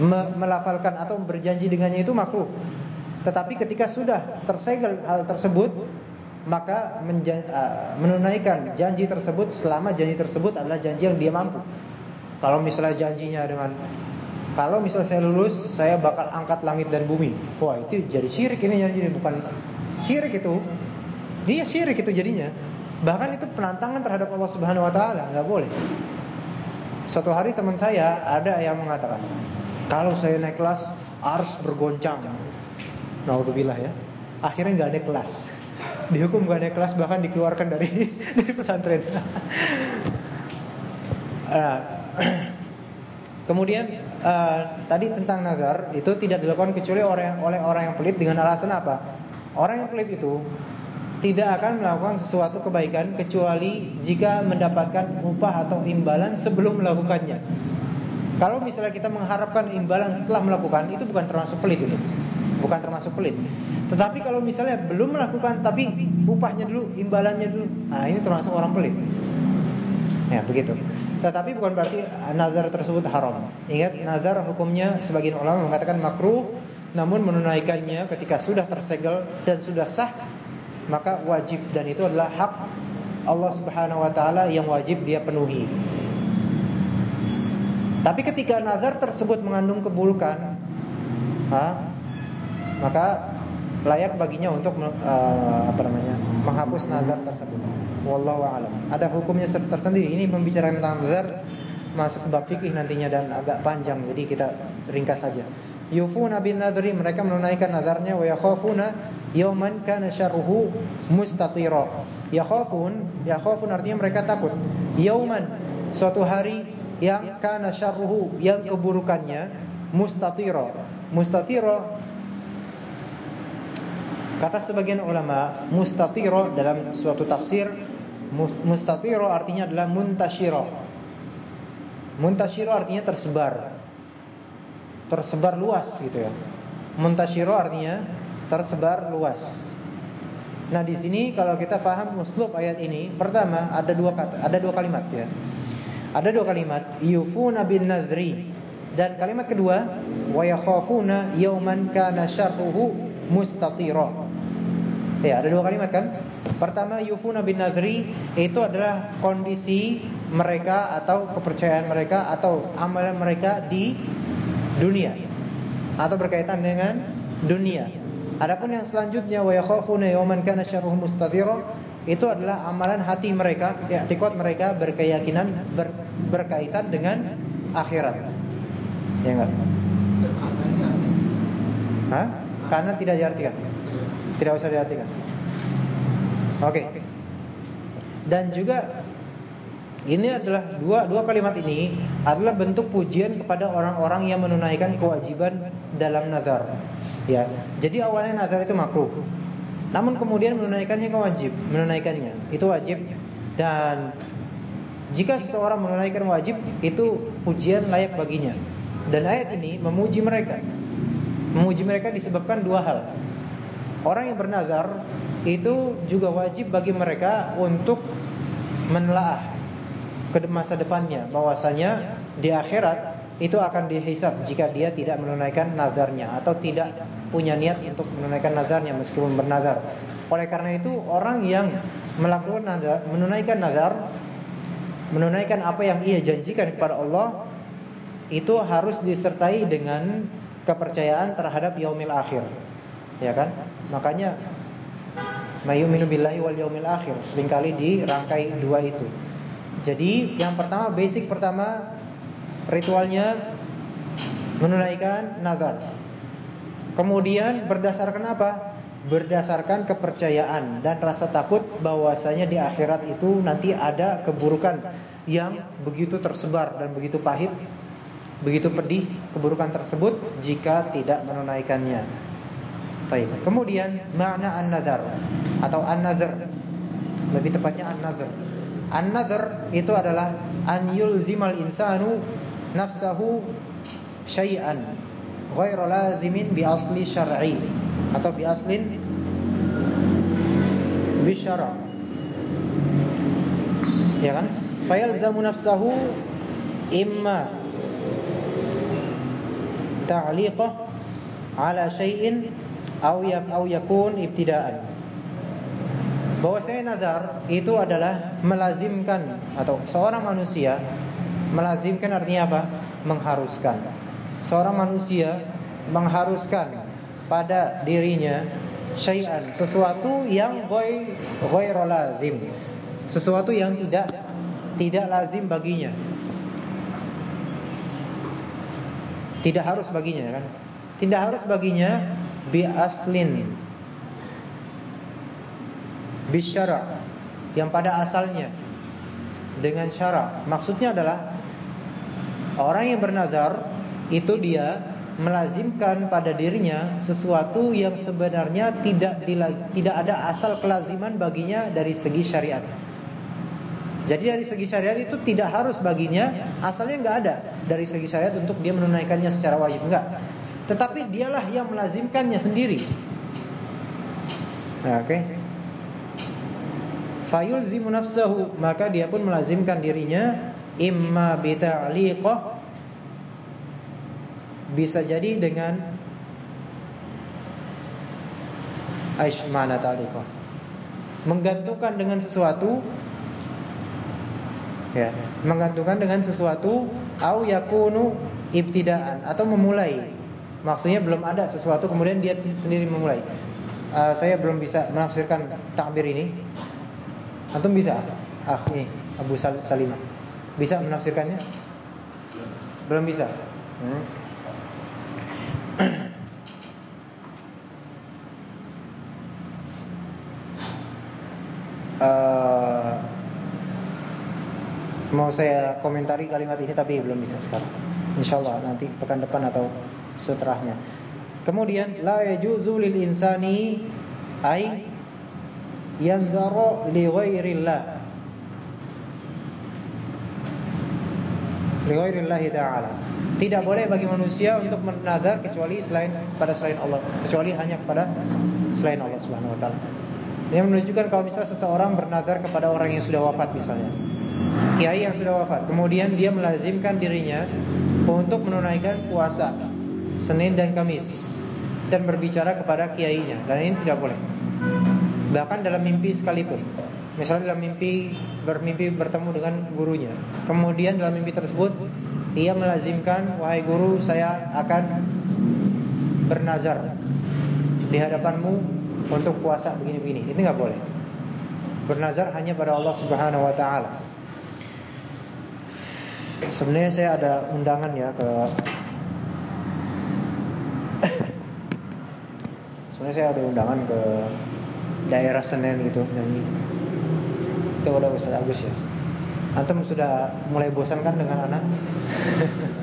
Me melafalkan atau berjanji dengannya itu makruh. Tetapi ketika sudah tersegel hal tersebut maka menunaikan janji tersebut selama janji tersebut adalah janji yang dia mampu. Kalau misalnya janjinya dengan kalau misalnya saya lulus, saya bakal angkat langit dan bumi. Wah, itu jadi syirik ini jadi bukan syirik itu. Dia syirik itu jadinya. Bahkan itu penantangan terhadap Allah Subhanahu wa taala, nggak boleh. Satu hari teman saya ada yang mengatakan, kalau saya naik kelas harus bergoncang. Nauzubillah ya. Akhirnya nggak ada kelas. Dihukum nggak ada kelas bahkan dikeluarkan dari dari pesantren. uh, Kemudian uh, tadi tentang nazar itu tidak dilakukan kecuali orang oleh orang yang pelit dengan alasan apa? Orang yang pelit itu tidak akan melakukan sesuatu kebaikan kecuali jika mendapatkan upah atau imbalan sebelum melakukannya. Kalau misalnya kita mengharapkan imbalan setelah melakukan itu bukan termasuk pelit itu. Bukan termasuk pelit. Tetapi kalau misalnya belum melakukan tapi upahnya dulu, imbalannya dulu. Nah, ini termasuk orang pelit. Ya, begitu. Tetapi bukan berarti nazar tersebut haram. Ingat nazar hukumnya sebagian ulama mengatakan makruh namun menunaikannya ketika sudah tersegel dan sudah sah maka wajib dan itu adalah hak Allah Subhanahu wa taala yang wajib dia penuhi. Tapi ketika nazar tersebut mengandung keburukan, ha, maka layak baginya untuk uh, apa namanya? menghapus nazar tersebut. Wallahu a'lam. Ada hukumnya tersendiri. Ini membicarakan tentang nazar masuk bab fikih nantinya dan agak panjang. Jadi kita ringkas saja. Yufuna bin nadri mereka menunaikan nazarnya wa yakhafuna yawman kana syarruhu mustatira. Yakhafun, yakhafun artinya mereka takut. Yauman suatu hari yang kana syarruhu yang keburukannya mustatira. Mustatira Kata sebagian ulama, mustatiro dalam suatu tafsir, mustatiro artinya adalah muntashiro. Muntashiro artinya tersebar. Tersebar luas gitu ya. Muntashiro artinya tersebar luas. Nah, di sini kalau kita paham uslub ayat ini, pertama ada dua kata, ada dua kalimat ya. Ada dua kalimat, yufuna bin nadri. Dan kalimat kedua, wa yakhafuna yawman kana syarruhu mustatira. Ya, ada dua kalimat kan? Pertama, yufuna bin nadri itu adalah kondisi mereka atau kepercayaan mereka atau amalan mereka di dunia atau berkaitan dengan dunia. Adapun yang selanjutnya wa yakhafuna yawman kana syarruhu mustatira itu adalah amalan hati mereka, ya tikot mereka berkeyakinan ber, berkaitan dengan akhirat. Ya enggak? Hah? Karena tidak diartikan. Tidak usah diartikan. Oke. Dan juga ini adalah dua dua kalimat ini adalah bentuk pujian kepada orang-orang yang menunaikan kewajiban dalam nazar. Ya. Jadi awalnya nazar itu makruh. Namun kemudian menunaikannya wajib, menunaikannya itu wajib dan jika seseorang menunaikan wajib itu pujian layak baginya. Dan ayat ini memuji mereka. Memuji mereka disebabkan dua hal. Orang yang bernazar itu juga wajib bagi mereka untuk menelaah ke masa depannya bahwasanya di akhirat itu akan dihisab jika dia tidak menunaikan nazarnya atau tidak punya niat untuk menunaikan nazarnya meskipun bernazar. Oleh karena itu orang yang melakukan nazar, menunaikan nazar, menunaikan apa yang ia janjikan kepada Allah itu harus disertai dengan kepercayaan terhadap yaumil akhir. Ya kan? Makanya mayuminu billahi wal yaumil akhir sering kali dirangkai dua itu. Jadi yang pertama basic pertama ritualnya menunaikan nazar. Kemudian berdasarkan apa? Berdasarkan kepercayaan dan rasa takut bahwasanya di akhirat itu nanti ada keburukan yang begitu tersebar dan begitu pahit, begitu pedih keburukan tersebut jika tidak menunaikannya. Baik. Kemudian makna an-nazar atau an-nazar. Lebih tepatnya an-nazar. An-nadhr itu adalah an yulzimal insanu nafsahu syai'an ghairu lazimin bi asli syar'i atau bi aslin bi syara'. Ya kan? Fayalzamu nafsahu imma ta'liqah ala syai'in aw yak aw yakun ibtida'an nazar itu adalah melazimkan atau seorang manusia melazimkan artinya apa? mengharuskan. Seorang manusia mengharuskan pada dirinya syai'an, sesuatu yang ghair ghairu lazim. Sesuatu yang tidak tidak lazim baginya. Tidak harus baginya kan? Tidak harus baginya bi aslin bisyara yang pada asalnya dengan syara. Maksudnya adalah orang yang bernazar itu dia melazimkan pada dirinya sesuatu yang sebenarnya tidak tidak ada asal kelaziman baginya dari segi syariat. Jadi dari segi syariat itu tidak harus baginya asalnya nggak ada dari segi syariat untuk dia menunaikannya secara wajib enggak. Tetapi dialah yang melazimkannya sendiri. Nah, oke. Okay fayulzimu nafsahu maka dia pun melazimkan dirinya. Imma bita'liqah. Bisa jadi dengan aish mana ta'liqah menggantungkan dengan sesuatu. Ya menggantungkan dengan sesuatu. Au yakunu ibtidaan. Atau memulai maksudnya belum ada sesuatu kemudian dia sendiri memulai uh, saya belum bisa menafsirkan takbir ini Antum bisa? Ah, ini Abu Salimah. Bisa menafsirkannya? Belum bisa. Hmm. uh, mau saya komentari kalimat ini tapi belum bisa sekarang. Insyaallah nanti pekan depan atau setelahnya. Kemudian la yajuzu lil insani ai yanzaru li ghairillah li ghairillah ta'ala Tidak boleh bagi manusia untuk bernazar kecuali selain pada selain Allah, kecuali hanya kepada selain Allah Subhanahu wa taala. Ini menunjukkan kalau misalnya seseorang bernazar kepada orang yang sudah wafat misalnya. Kiai yang sudah wafat, kemudian dia melazimkan dirinya untuk menunaikan puasa Senin dan Kamis dan berbicara kepada kiainya. Dan ini tidak boleh. Bahkan dalam mimpi sekalipun. Misalnya dalam mimpi bermimpi bertemu dengan gurunya. Kemudian dalam mimpi tersebut ia melazimkan wahai guru saya akan bernazar di hadapanmu untuk puasa begini-begini. Ini nggak boleh. Bernazar hanya pada Allah Subhanahu wa taala. Sebenarnya saya ada undangan ya ke Sebenarnya saya ada undangan ke daerah Senen gitu nyanyi. Itu udah Ustaz Agus ya. Antum sudah mulai bosan kan dengan anak?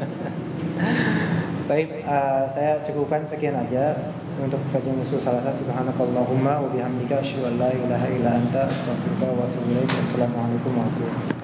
Baik, uh, saya cukupkan sekian aja untuk kajian usul salasa subhanakallahumma wa bihamdika asyhadu an la ilaha illa anta astaghfiruka wa atubu ilaik. Assalamualaikum warahmatullahi wabarakatuh.